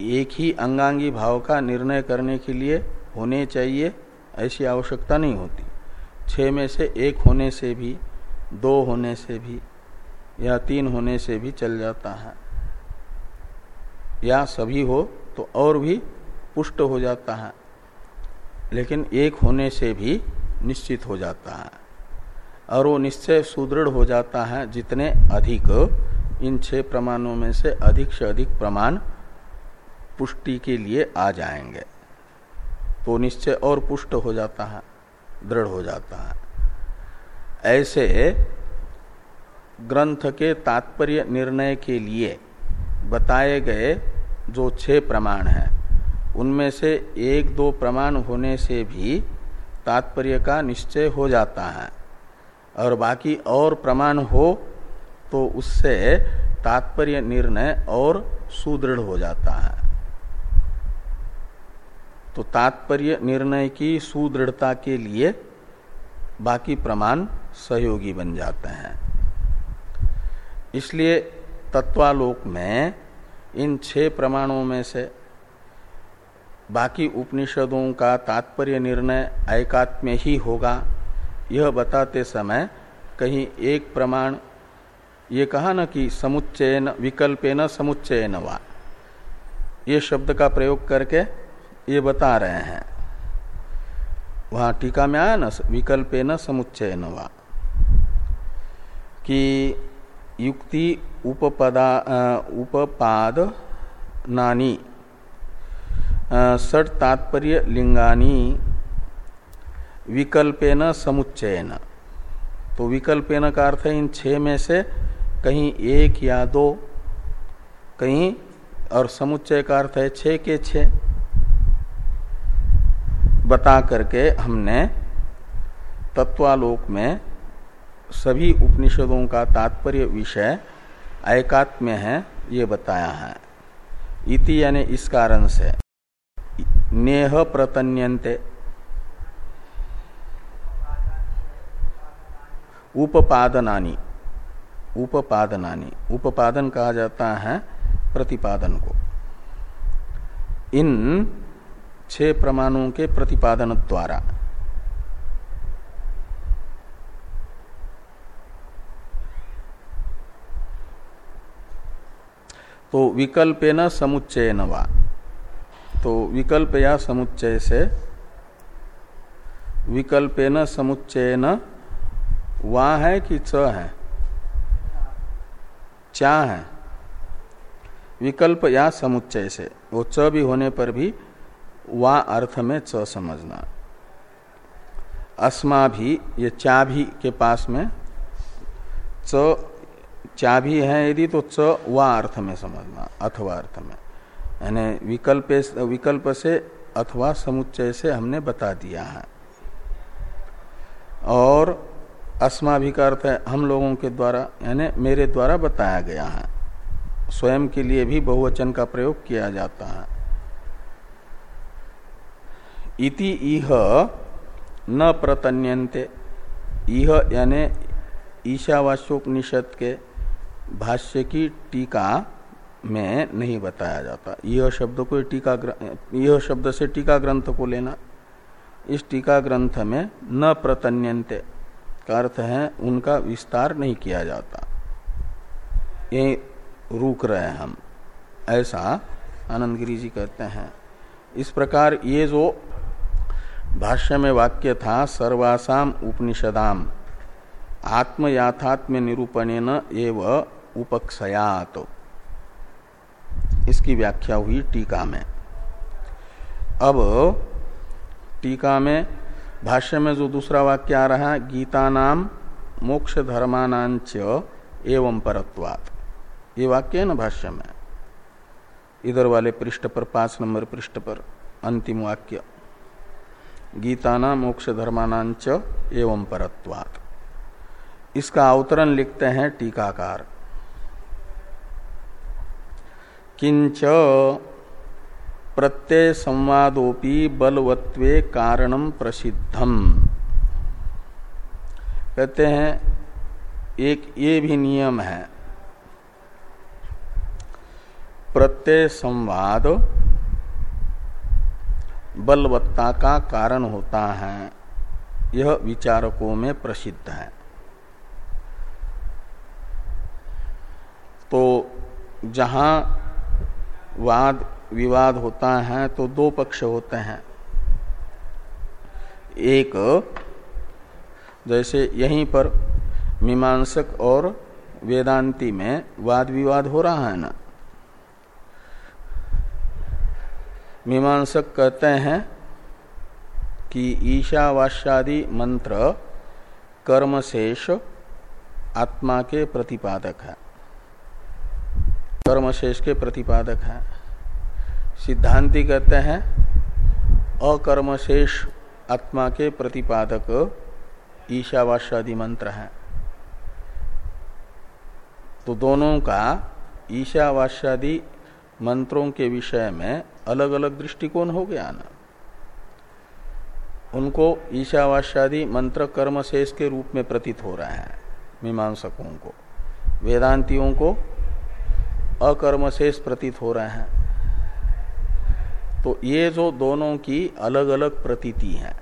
एक ही अंगांगी भाव का निर्णय करने के लिए होने चाहिए, ऐसी आवश्यकता नहीं होती। छः में से एक होने से भी, दो होने से भी, या तीन होने से भी चल जाता है। या सभी हो तो और भी पुष्ट हो जाता है, लेकिन एक होने से भी निश्चित हो जाता है। और वो निश्चय सुदृढ़ हो जाता है जितने अधिक इन छह प्रमाणों में से अधिक से अधिक प्रमाण पुष्टि के लिए आ जाएँगे। तो निश्चय और पुष्ट हो जाता है, दृढ़ हो जाता है। ऐसे ग्रंथ के तात्पर्य निर्णय के लिए बताए गए जो छह प्रमाण हैं, उनमें से एक दो प्रमाण होने से भी तात्पर्य का निश्चय हो जाता है। और बाकी और प्रमाण हो तो उससे तात्पर्य निर्णय और सुदृढ़ हो जाता है। तो तात्पर्य निर्णय की सुदृढ़ता के लिए बाकी प्रमाण सहयोगी बन जाते हैं। इसलिए तत्वालोक में इन छह प्रमाणों में से बाकी उपनिषदों का तात्पर्य निर्णय एकात्म्य ही होगा। यह बताते समय कहीं एक प्रमाण ये कहा न कि समुच्चयन विकल्पेन समुच्चयन वा। ये शब्द का प्रयोग करके ये बता रहे हैं। वहाँ टीका में आया ना विकल्पेन समुच्चयन वा। कि युक्ति, उपपदा उपपाद, नानी षट तात्पर्य, लिंगानी, विकल्पे विकल्पेन समुच्चयन। तो विकल्पेन का अर्थ है, इन छह में से कहीं एक या दो, कहीं, और समुच्चय का अर्थ है, छह के छह। बता करके हमने तत्वालोक में सभी उपनिषदों का तात्पर्य विषय एकात्म्य है, ये बताया है। इति यानी इस कारण से। नेह प्रतन्यंते उपपादनानी उपपादनानी उपपादन कहा जाता है प्रतिपादन को। इन छह प्रमाणों के प्रतिपादन द्वारा। तो विकल्प न समुच्चय वा। तो विकल्प या समुच्चय से विकल्प न समुच्चय न वा है कि च है? चा है। विकल्प या समुच्चय से। वो च भी होने पर भी वा अर्थ में च समझना। अस्मा भी, ये चा भी के पास में, च चा भी है यदि तो च वा अर्थ में समझना, अथवा अर्थ में। यानी विकल्प विकल्प से अथवा समुच्चय से हमने बता दिया है। और अस्मा भी का अर्थ है हम लोगों के द्वारा, यानी मेरे द्वारा बताया गया है। स्वयं के लिए भी बहुवचन का प्रयोग किया जाता है। इति इह न प्रतन्यन्ते। इह यानी ईशावास्योपनिषद के भाष्य की टीका में नहीं बताया जाता। यह शब्द को टीका यह शब्द से टीका ग्रंथ को लेना। इस टीका ग्रंथ में न प्रतन्यन्ते का अर्थ है उनका विस्तार नहीं किया जाता। ये रुक रहे हम। ऐसा आनंद गिरी जी कहते हैं। इस प्रकार ये जो भाष्य में वाक्य था सर्वासाम उपनिषदाम। आत्मयाथात्म्य निरूपण एव उपक्षयात। इसकी व्याख्या हुई टीका में। अब टीका में भाष्य में जो दूसरा वाक्य आ रहा है गीता नाम मोक्ष धर्मानांच एवं परत्वात। ये वाक्य है ना भाष्य में? इधर वाले पृष्ठ पर, पाँच नंबर पृष्ठ पर, अंतिम वाक्य। गीता नाम मोक्ष धर्मानांच एवं परत्वात। इसका अवतरण लिखते हैं टीकाकार। किंच प्रत्यय संवादोपि बलवत्वे कारणम प्रसिद्धम। कहते हैं, एक ये भी नियम है। प्रत्यय संवाद बलवत्ता का कारण होता है। यह विचारकों में प्रसिद्ध है। तो जहाँ वाद विवाद होता है तो दो पक्ष होते हैं। एक, जैसे यहीं पर मीमांसक और वेदांती में वाद विवाद हो रहा है ना? मीमांसक कहते हैं कि ईशावास्यादि मंत्र कर्मशेष आत्मा के प्रतिपादक है। कर्मशेष के प्रतिपादक है। सिद्धांति कहते हैं, अकर्मशेष आत्मा के प्रतिपादक ईशावास्यादि मंत्र है। तो दोनों का ईशावास्यादि मंत्रों के विषय में अलग अलग दृष्टिकोण हो गया ना। उनको ईशावास्यादि मंत्र कर्म शेष के रूप में प्रतीत हो रहे हैं, मीमांसकों को। वेदांतियों को अकर्मशेष प्रतीत हो रहे हैं। तो ये जो दोनों की अलग अलग प्रतीति है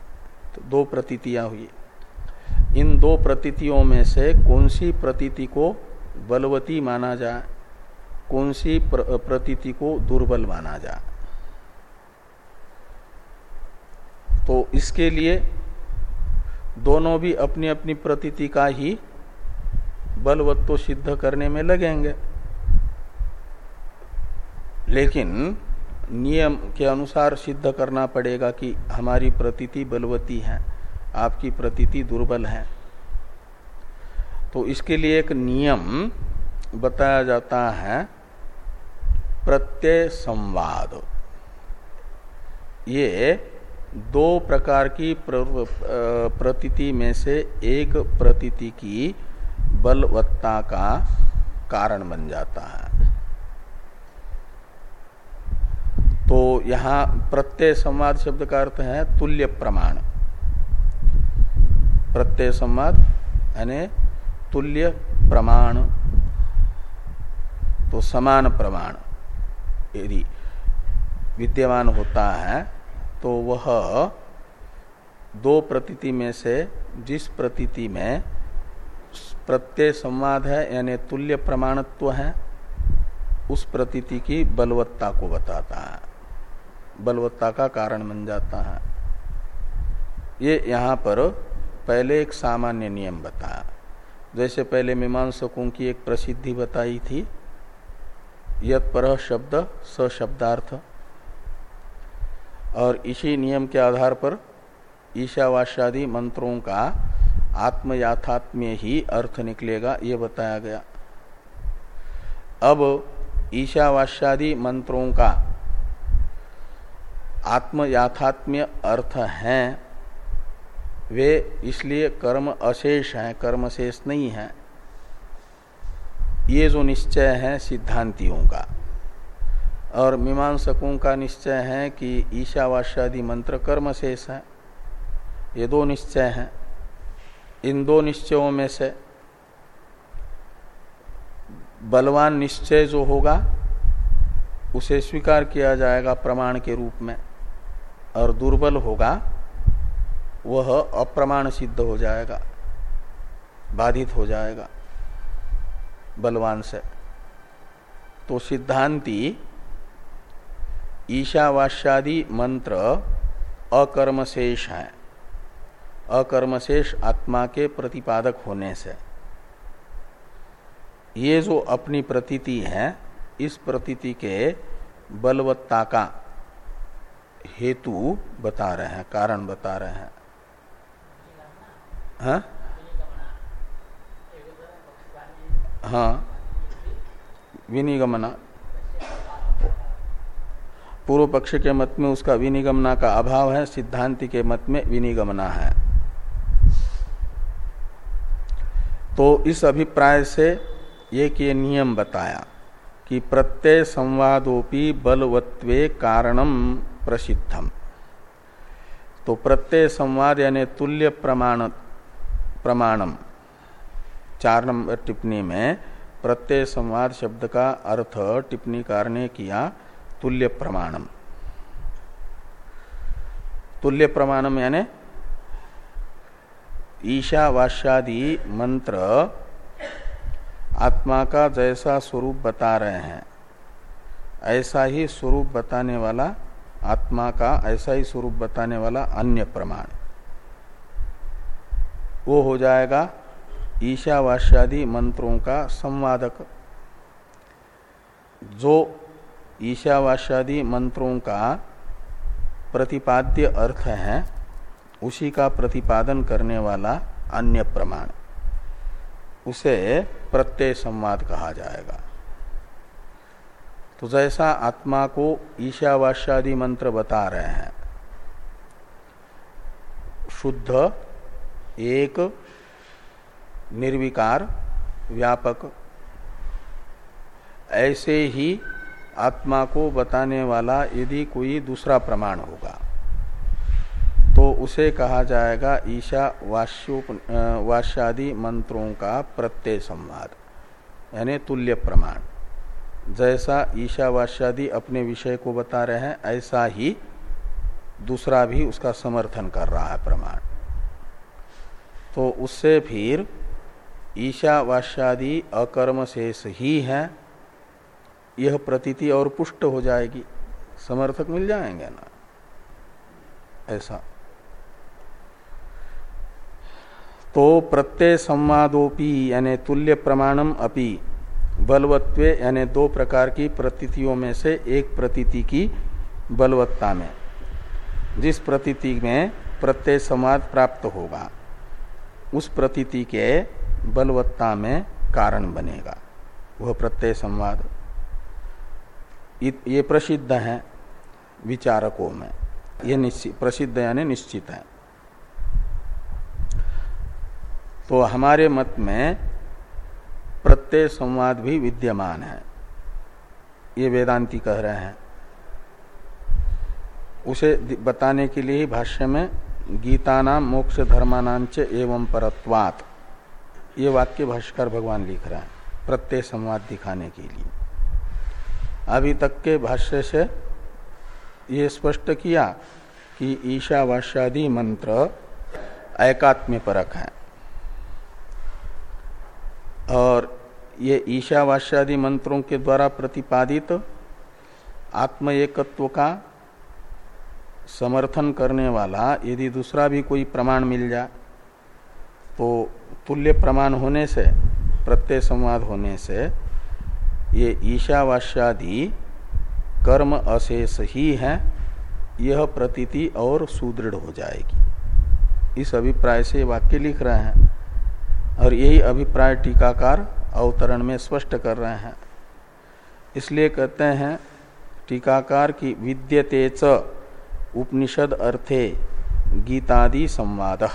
तो दो प्रतीतियाँ हुई। इन दो प्रतीतियों में से कौन सी प्रतीति को बलवती माना जाए? कौन सी प्र, प्रतीति को दुर्बल माना जा। तो इसके लिए दोनों भी अपनी अपनी प्रतीति का ही बलवत्व सिद्ध करने में लगेंगे। लेकिन नियम के अनुसार सिद्ध करना पड़ेगा कि हमारी प्रतीति बलवती है आपकी प्रतीति दुर्बल है। तो इसके लिए एक नियम बताया जाता है प्रत्यय संवाद ये दो प्रकार की प्रतीति में से एक प्रतीति की बलवत्ता का कारण बन जाता है। तो यहाँ प्रत्यय संवाद शब्द का अर्थ है तुल्य प्रमाण। प्रत्यय संवाद यानी तुल्य प्रमाण तो समान प्रमाण। यदि विद्यमान होता है तो वह दो प्रतीति में से, जिस प्रतीति में प्रत्यय संवाद है, यानी तुल्य प्रमाणत्व है, उस प्रतीति की बलवत्ता को बताता है। बलवत्ता का कारण बन जाता है। ये यहाँ पर पहले एक सामान्य नियम बताया। जैसे पहले मीमांसकों की एक प्रसिद्धि बताई थी यत पर शब्द सशब्दार्थ। और इसी नियम के आधार पर ईशावास्यादि मंत्रों का आत्मयाथात्म्य ही अर्थ निकलेगा, ये बताया गया। अब ईशावास्यादि मंत्रों का आत्मयाथात्म्य अर्थ हैं। वे इसलिए कर्म अशेष हैं कर्म शेष नहीं है। ये जो निश्चय है सिद्धांतियों का और मीमांसकों का निश्चय है कि ईशावास्यादि मंत्र कर्म शेष है। ये दो निश्चय हैं। इन दो निश्चयों में से बलवान निश्चय जो होगा, उसे स्वीकार किया जाएगा प्रमाण के रूप में और दुर्बल होगा, वह अप्रमाण सिद्ध हो जाएगा, बाधित हो जाएगा। बलवान से। तो सिद्धांती, ईशावास्यादि मंत्र अकर्मशेष है। अकर्मशेष आत्मा के प्रतिपादक होने से। ये जो अपनी प्रतीति है, इस प्रतीति के बलवत्ता का हेतु बता रहे हैं, कारण बता रहे हैं। हाँ? हाँ विनिगमना। पूर्व पक्ष के मत में उसका विनिगमना का अभाव है, सिद्धांति के मत में विनिगमना है। तो इस अभिप्राय से एक ये नियम बताया कि प्रत्यय संवादोपि बलवत्वे कारणम प्रसिद्धम तो प्रत्यय संवाद यानी तुल्य प्रमाण प्रमाणम चार नंबर टिप्पणी में प्रत्यय संवाद शब्द का अर्थ टिप्पणीकार ने किया तुल्य प्रमाणम। तुल्य प्रमाणम यानी ईशावास्यादि मंत्र आत्मा का जैसा स्वरूप बता रहे हैं। ऐसा ही स्वरूप बताने वाला आत्मा का ऐसा ही स्वरूप बताने वाला अन्य प्रमाण। वो हो जाएगा ईशावास्यादि मंत्रों का संवादक। जो ईशावास्यादि मंत्रों का प्रतिपाद्य अर्थ है, उसी का प्रतिपादन करने वाला अन्य प्रमाण। उसे प्रत्यय संवाद कहा जाएगा। तो जैसा आत्मा को ईशावास्यादि मंत्र बता रहे हैं, शुद्ध, एक निर्विकार, व्यापक। ऐसे ही आत्मा को बताने वाला यदि कोई दूसरा प्रमाण होगा तो उसे कहा जाएगा ईशा वाश्यादि मंत्रों का प्रत्यय संवाद, यानी तुल्य प्रमाण। जैसा ईशावास्यादि अपने विषय को बता रहे हैं, ऐसा ही दूसरा भी उसका समर्थन कर रहा है प्रमाण। तो उससे फिर ईशावास्यादि अकर्म शेष ही है, यह प्रतीति और पुष्ट हो जाएगी। समर्थक मिल जाएँगे ना? ऐसा। तो प्रत्यय संवादोपी यानी तुल्य प्रमाणम अपि बलवत्व यानी दो प्रकार की प्रतीतियों में से एक प्रतीति की बलवत्ता में, जिस प्रतीति में प्रत्यय संवाद प्राप्त होगा, उस प्रतीति के बलवत्ता में कारण बनेगा। वह प्रत्यय संवाद। ये प्रसिद्ध है विचारकों में। ये प्रसिद्ध यानी निश्चित है। तो हमारे मत में प्रत्यय संवाद भी विद्यमान है। ये वेदांती कह रहे हैं। उसे बताने के लिए ही भाष्य में गीता नाम मोक्ष धर्मानांच एवं परत्वात। ये वाक्य भाष्कर भगवान लिख रहे हैं, प्रत्यय संवाद दिखाने के लिए। अभी तक के भाष्य से ये स्पष्ट किया कि ईशावास्यादि मंत्र एकात्म्य परक है। और ये ईशावास्यादि मंत्रों के द्वारा प्रतिपादित आत्म एकत्व का समर्थन करने वाला, यदि दूसरा भी कोई प्रमाण मिल जाए तो तुल्य प्रमाण होने से, प्रत्यय संवाद होने से, ये ईशावास्यादि कर्म अशेष ही है, यह प्रतीति और सुदृढ़ हो जाएगी। इस अभिप्राय से वाक्य लिख रहे हैं और यही अभिप्राय टीकाकार अवतरण में स्पष्ट कर रहे हैं। इसलिए कहते हैं, टीकाकार की विद्यते च उपनिषद अर्थे गीतादि संवाद।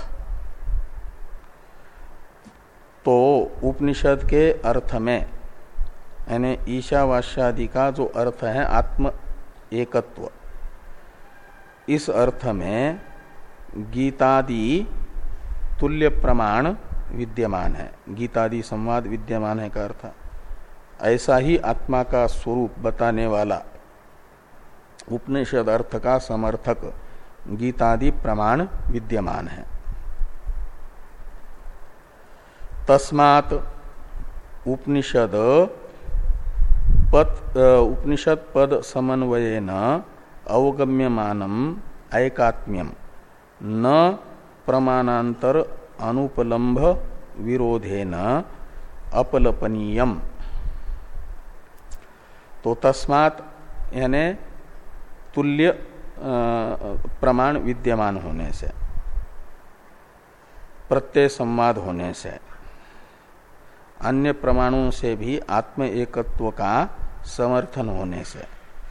तो उपनिषद के अर्थ में, यानी ईशावास्यादि का जो अर्थ है आत्म एकत्व। इस अर्थ में गीतादि तुल्य प्रमाण विद्यमान है। गीतादि संवाद विद्यमान है का अर्थ। ऐसा ही आत्मा का स्वरूप बताने वाला उपनिषद अर्थ का समर्थक गीतादि प्रमाण विद्यमान है। तस्मात उपनिषद पद उपनिषद पद समन्वयन अवगम्यमानम, ऐकात्म्यम। न प्रमाणांतर अनुपलम्भ विरोधेन अपलपनीयम। तो तस्मात यानी तुल्य प्रमाण विद्यमान होने से, प्रत्यय संवाद होने से। अन्य प्रमाणों से भी आत्म एकत्व का समर्थन होने से।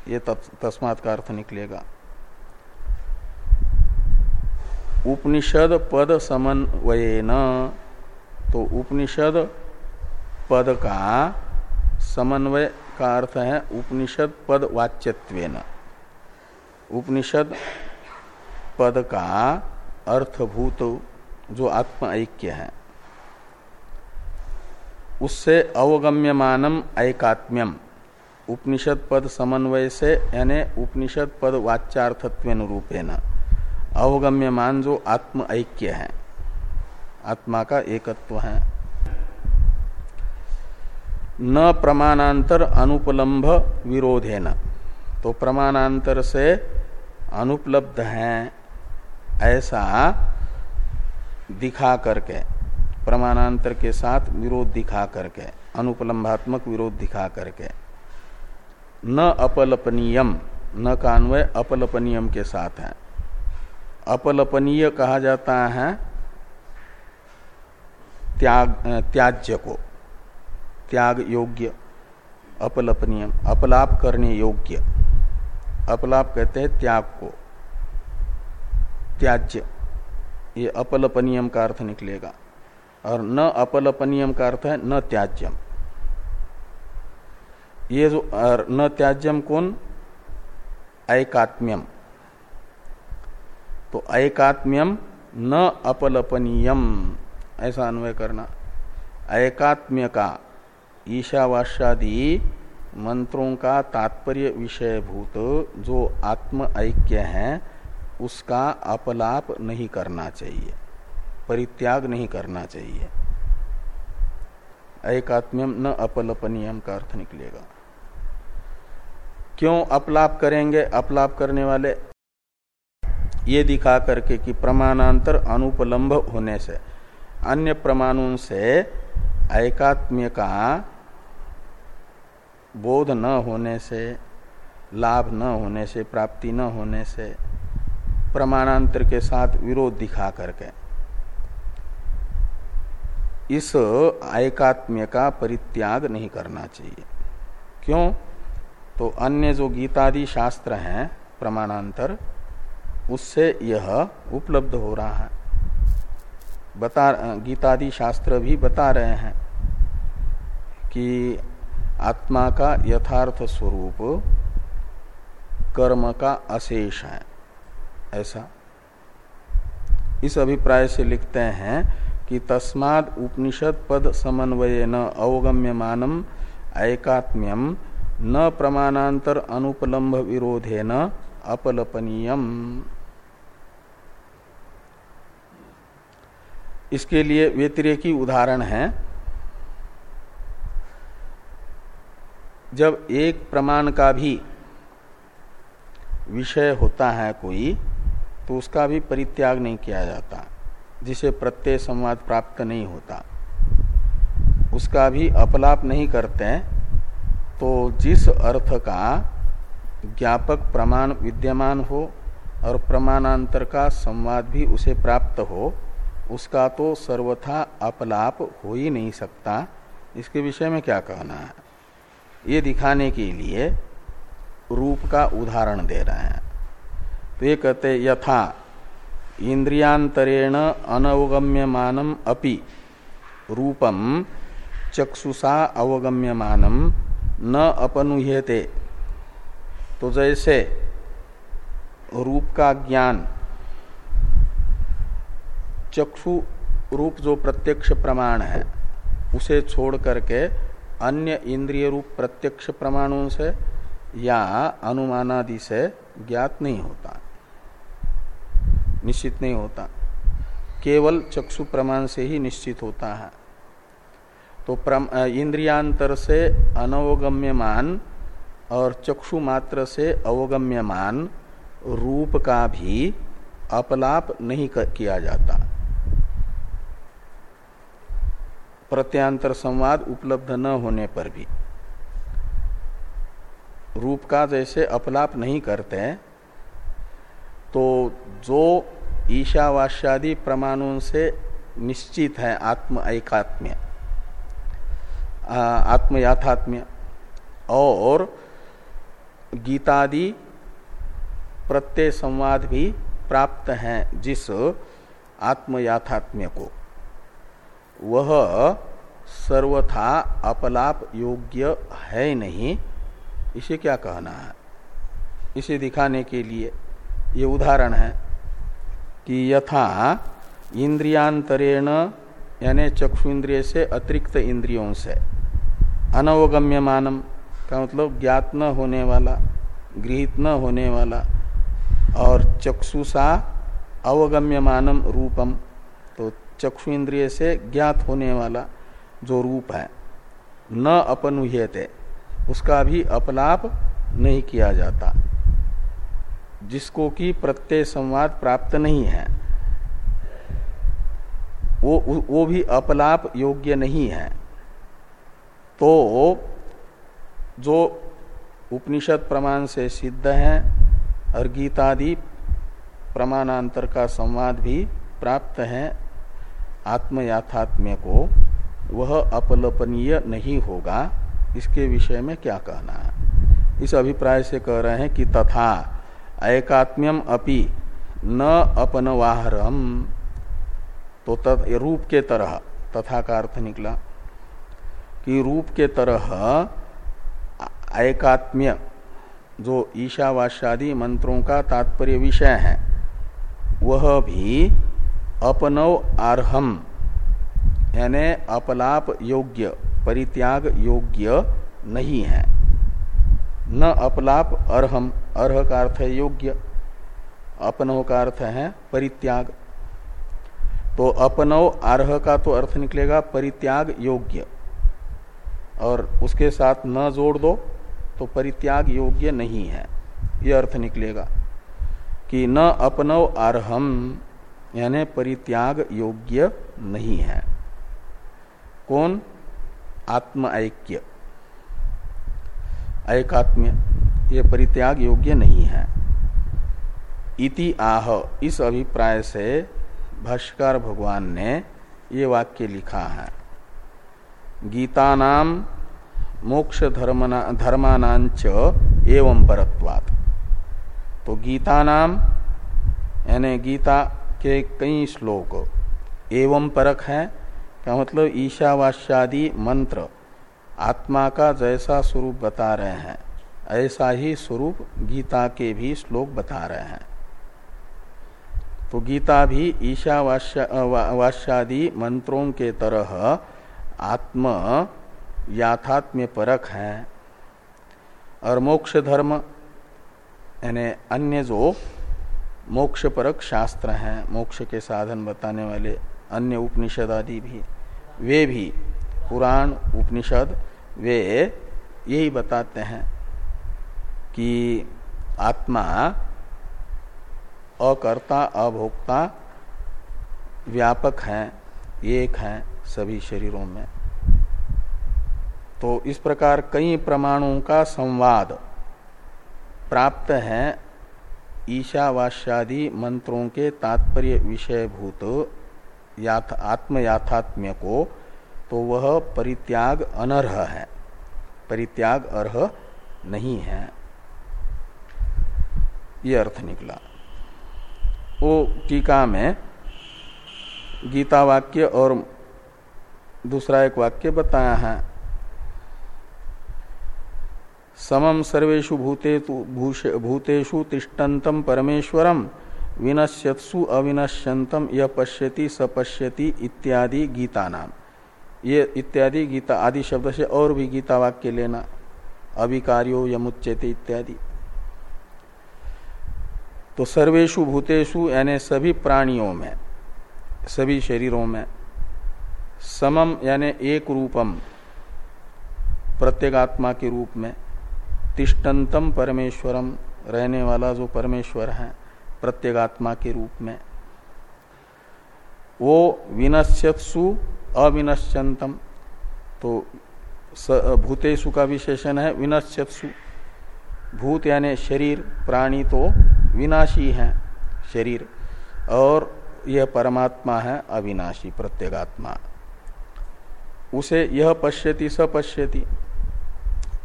ये तस्मात का अर्थ निकलेगा। उपनिषद पद समन्वयन तो उपनिषद पद का समन्वय का अर्थ है उपनिषद पद वाच्यत्वेन। उपनिषद पद का अर्थभूत जो आत्म ऐक्य है। उससे अवगम्यमानम ऐकात्म्यम। उपनिषद पद समन्वय से, यानी उपनिषद पद वाच्यार्थत्व रूपेण अवगम्यमान जो आत्म ऐक्य है। आत्मा का एकत्व है। न प्रमाणांतर अनुपलम्भ विरोधे न तो प्रमाणांतर से अनुपलब्ध है, ऐसा दिखा करके। प्रमाणांतर के साथ विरोध दिखा करके अनुपलम्भात्मक विरोध दिखा करके। न अपलपनीयम, न कान्वय, अपलपनीयम के साथ है। अपलपनीय कहा जाता है त्याग, त्याज्य को। त्याग योग्य अपलपनीय अपलाप करने योग्य। अपलाप कहते हैं त्याग को। त्याज्य, ये अपलपनियम का अर्थ निकलेगा। और न अपलपनियम का अर्थ है न त्याज्यम। ये जो, और न त्याज्यम कौन? ऐकात्म्यम। तो ऐकात्म्यम न अपलपनीयम, ऐसा अन्वय करना। ऐकात्म्य का ईशावास्यादि मंत्रों का तात्पर्य विषयभूत जो आत्म ऐक्य है, उसका अपलाप नहीं करना चाहिए। परित्याग नहीं करना चाहिए। ऐकात्म्यम न अपलपनीयम का अर्थ निकलेगा। क्यों अपलाप करेंगे? अपलाप करने वाले ये दिखा करके कि प्रमाणांतर अनुपलम्ब होने से, अन्य प्रमाणों से एकात्म्य का बोध न होने से, लाभ न होने से, प्राप्ति न होने से प्रमाणांतर के साथ विरोध दिखा करके इस ऐकात्म्य का परित्याग नहीं करना चाहिए। क्यों? तो अन्य जो गीतादि शास्त्र हैं प्रमाणांतर, उससे यह उपलब्ध हो रहा है। बता, गीतादि शास्त्र भी बता रहे हैं कि आत्मा का यथार्थ स्वरूप कर्म का अशेष है। ऐसा। इस अभिप्राय से लिखते हैं कि तस्माद उपनिषद पद समन्वय न अवगम्यमानम, ऐकात्म्यम, न प्रमाणांतर अनुपलम्भ विरोधे न अपलपनीयम। इसके लिए व्यतिरेकी उदाहरण है। जब एक प्रमाण का भी विषय होता है कोई तो उसका भी परित्याग नहीं किया जाता। जिसे प्रत्यय संवाद प्राप्त नहीं होता। उसका भी अपलाप नहीं करते तो जिस अर्थ का ज्ञापक प्रमाण विद्यमान हो और प्रमाणांतर का संवाद भी उसे प्राप्त हो, उसका तो सर्वथा अपलाप हो ही नहीं सकता। इसके विषय में क्या कहना है? ये दिखाने के लिए रूप का उदाहरण दे रहे हैं। तो ये कहते यथा इंद्रियांतरेण अनवगम्यमानम अपि। रूपम चक्षुषा अवगम्यमानम न अपनुह्यते। तो जैसे रूप का ज्ञान, चक्षु रूप जो प्रत्यक्ष प्रमाण है, उसे छोड़ करके अन्य इंद्रिय रूप प्रत्यक्ष प्रमाणों से या अनुमानादि से ज्ञात नहीं होता। निश्चित नहीं होता। केवल चक्षु प्रमाण से ही निश्चित होता है। तो इंद्रियांतर से अनवगम्यमान और चक्षु मात्र से अवगम्यमान रूप का भी अपलाप नहीं किया जाता। प्रत्यांतर संवाद उपलब्ध न होने पर भी। रूप का जैसे अपलाप नहीं करते तो जो ईशावास्यादि प्रमाणों से निश्चित है आत्म ऐकात्म्य आत्म याथात्म्य, और गीतादि प्रत्यय संवाद भी प्राप्त हैं जिस आत्म याथात्म्य को। वह सर्वथा अपलाप योग्य है नहीं, इसे क्या कहना है? इसे दिखाने के लिए ये उदाहरण है कि यथा इंद्रियांतरेण, यानी चक्षु इंद्रिय से अतिरिक्त इंद्रियों से अनवगम्यमानम, का मतलब ज्ञात न होने वाला, गृहित न होने वाला, और चक्षुषा अवगम्यमानम रूपम तो चक्षु इंद्रिय से ज्ञात होने वाला जो रूप है, न अपनुह्यते, उसका भी अपलाप नहीं किया जाता। जिसको कि प्रत्यय संवाद प्राप्त नहीं है। वो वो भी अपलाप योग्य नहीं है। तो जो उपनिषद प्रमाण से सिद्ध है और गीतादि प्रमाणांतर का संवाद भी प्राप्त है, आत्मयाथात्म्य को, वह अपलपनीय नहीं होगा। इसके विषय में क्या कहना है? इस अभिप्राय से कह रहे हैं कि तथा एकात्म्यम अपि न अपनवाहरम। तो रूप के तरह, तथा का अर्थ निकला? कि रूप के तरह एकात्म्य जो ईशावास्यादि मंत्रों का तात्पर्य विषय है, वह भी अपनव आर्हम यानी अपलाप योग्य, परित्याग योग्य नहीं है। न अपलाप अर्हम, अर्ह का अर्थ है योग्य। अपनव का अर्थ है परित्याग। तो अपनव अर्ह का तो अर्थ निकलेगा परित्याग योग्य। और उसके साथ न जोड़ दो तो परित्याग योग्य नहीं है। यह अर्थ निकलेगा कि न अपनव अर्हम, यानी परित्याग योग्य नहीं है। कौन? आत्म ऐक्य। ऐकात्म्य ये परित्याग योग्य नहीं है। इति आह, इस अभिप्राय से भाष्कर भगवान ने ये वाक्य लिखा है। गीता नाम मोक्ष धर्मानांच एवं परत्वात। तो गीता नाम यानी गीता के कई श्लोक एवं परक है, क्या मतलब ईशावास्यादि मंत्र आत्मा का जैसा स्वरूप बता रहे हैं, ऐसा ही स्वरूप गीता के भी श्लोक बता रहे हैं। तो गीता भी ईशावास्यादि मंत्रों के तरह आत्म याथात्म्य परक है और मोक्ष धर्म, यानी अन्य जो मोक्ष परक शास्त्र हैं, मोक्ष के साधन बताने वाले अन्य उपनिषद आदि भी, वे भी पुराण, उपनिषद वे यही बताते हैं कि आत्मा अकर्ता अभोक्ता व्यापक है एक है सभी शरीरों में। तो इस प्रकार कई प्रमाणों का संवाद प्राप्त है ईशावास्यादि मंत्रों के तात्पर्य विषयभूत याथ, आत्मयाथात्म्य को तो वह परित्याग अनर्ह है। परित्याग अर्ह नहीं है। ये अर्थ निकला। वो टीका में गीता वाक्य और दूसरा एक वाक्य बताया है। समम सर्वेशु भूतेषु तिष्टन्तम परमेश्वरम विनश्यत्सु अविनश्यंतम यह पश्यति सपश्यति इत्यादि गीता नाम ये इत्यादि गीता आदि शब्द से और भी गीता वाक्य लेना अभिकार्यो यमुच्यते इत्यादि। तो सर्वेशु भूतेषु यानी सभी प्राणियों में, सभी शरीरों में समम यानी एक रूपम, प्रत्येगात्मा के रूप में तिष्टंतम परमेश्वरम, रहने वाला जो परमेश्वर है, प्रत्येगात्मा के रूप में। वो विनश्यत्सु अविनश्यंतम तो भूतेशु का विशेषण है, विनश्यत्सु। भूत यानी शरीर, प्राणी तो विनाशी है, शरीर। और यह परमात्मा है, अविनाशी, प्रत्येगात्मा। उसे यह पश्यति, स पश्यति।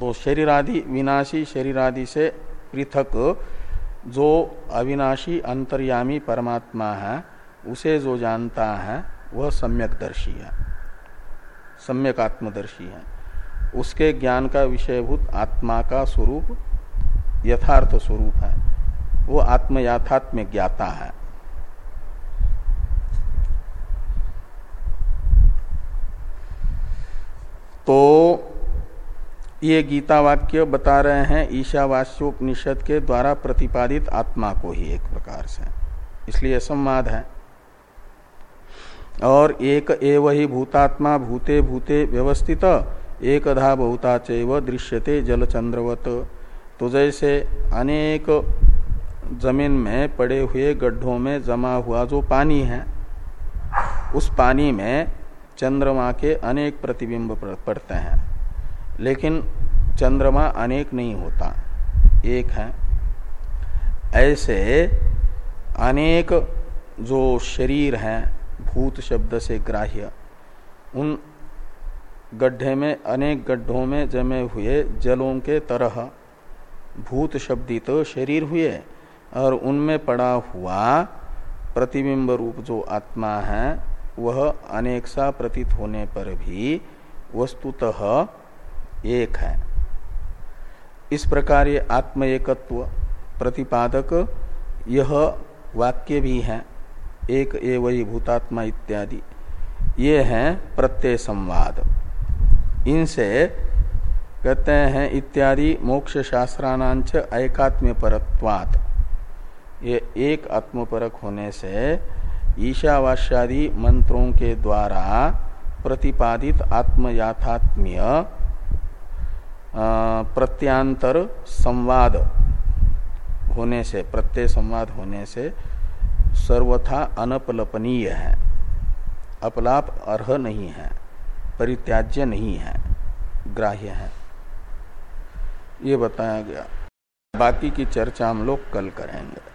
तो शरीर आदि विनाशी शरीर आदि से पृथक जो अविनाशी, अंतर्यामी परमात्मा है, उसे जो जानता है वह सम्यक दर्शी है सम्यक आत्मदर्शी है। उसके ज्ञान का विषयभूत आत्मा का स्वरूप यथार्थ स्वरूप है। वो आत्म याथात्म्य ज्ञाता है। तो ये गीता वाक्य बता रहे हैं, ईशावास्योपनिषद के द्वारा प्रतिपादित आत्मा को ही एक प्रकार से। इसलिए संवाद है। और एक एव ही भूतात्मा भूते भूते व्यवस्थित, एकधा बहुता चैव दृश्यते जलचंद्रवत। तो जैसे अनेक ज़मीन में पड़े हुए गड्ढों में जमा हुआ जो पानी है, उस पानी में चंद्रमा के अनेक प्रतिबिंब पड़ते हैं। लेकिन चंद्रमा अनेक नहीं होता, एक है। ऐसे अनेक जो शरीर हैं भूत शब्द से ग्राह्य। उन गड्ढे में, अनेक गड्ढों में जमे हुए जलों के तरह भूत शब्दित तो शरीर हुए और उनमें पड़ा हुआ प्रतिबिंब रूप जो आत्मा है, वह अनेक सा प्रतीत होने पर भी वस्तुतः एक है। इस प्रकार ये आत्म एकत्व प्रतिपादक यह वाक्य भी है। एक एवं भूतात्मा इत्यादि। ये हैं प्रत्यय संवाद। इनसे कहते हैं इत्यादि मोक्ष शास्त्रानांच एकात्म्य परत्वात ये एक आत्मपरक होने से ईशावास्यादि मंत्रों के द्वारा प्रतिपादित आत्मयाथात्म्य प्रत्यांतर संवाद होने से, प्रत्यय संवाद होने से सर्वथा अनपलपनीय है। अपलाप अर्ह नहीं है, परित्याज्य नहीं है, ग्राह्य है। ये बताया गया। बाकी की चर्चा हम लोग कल करेंगे।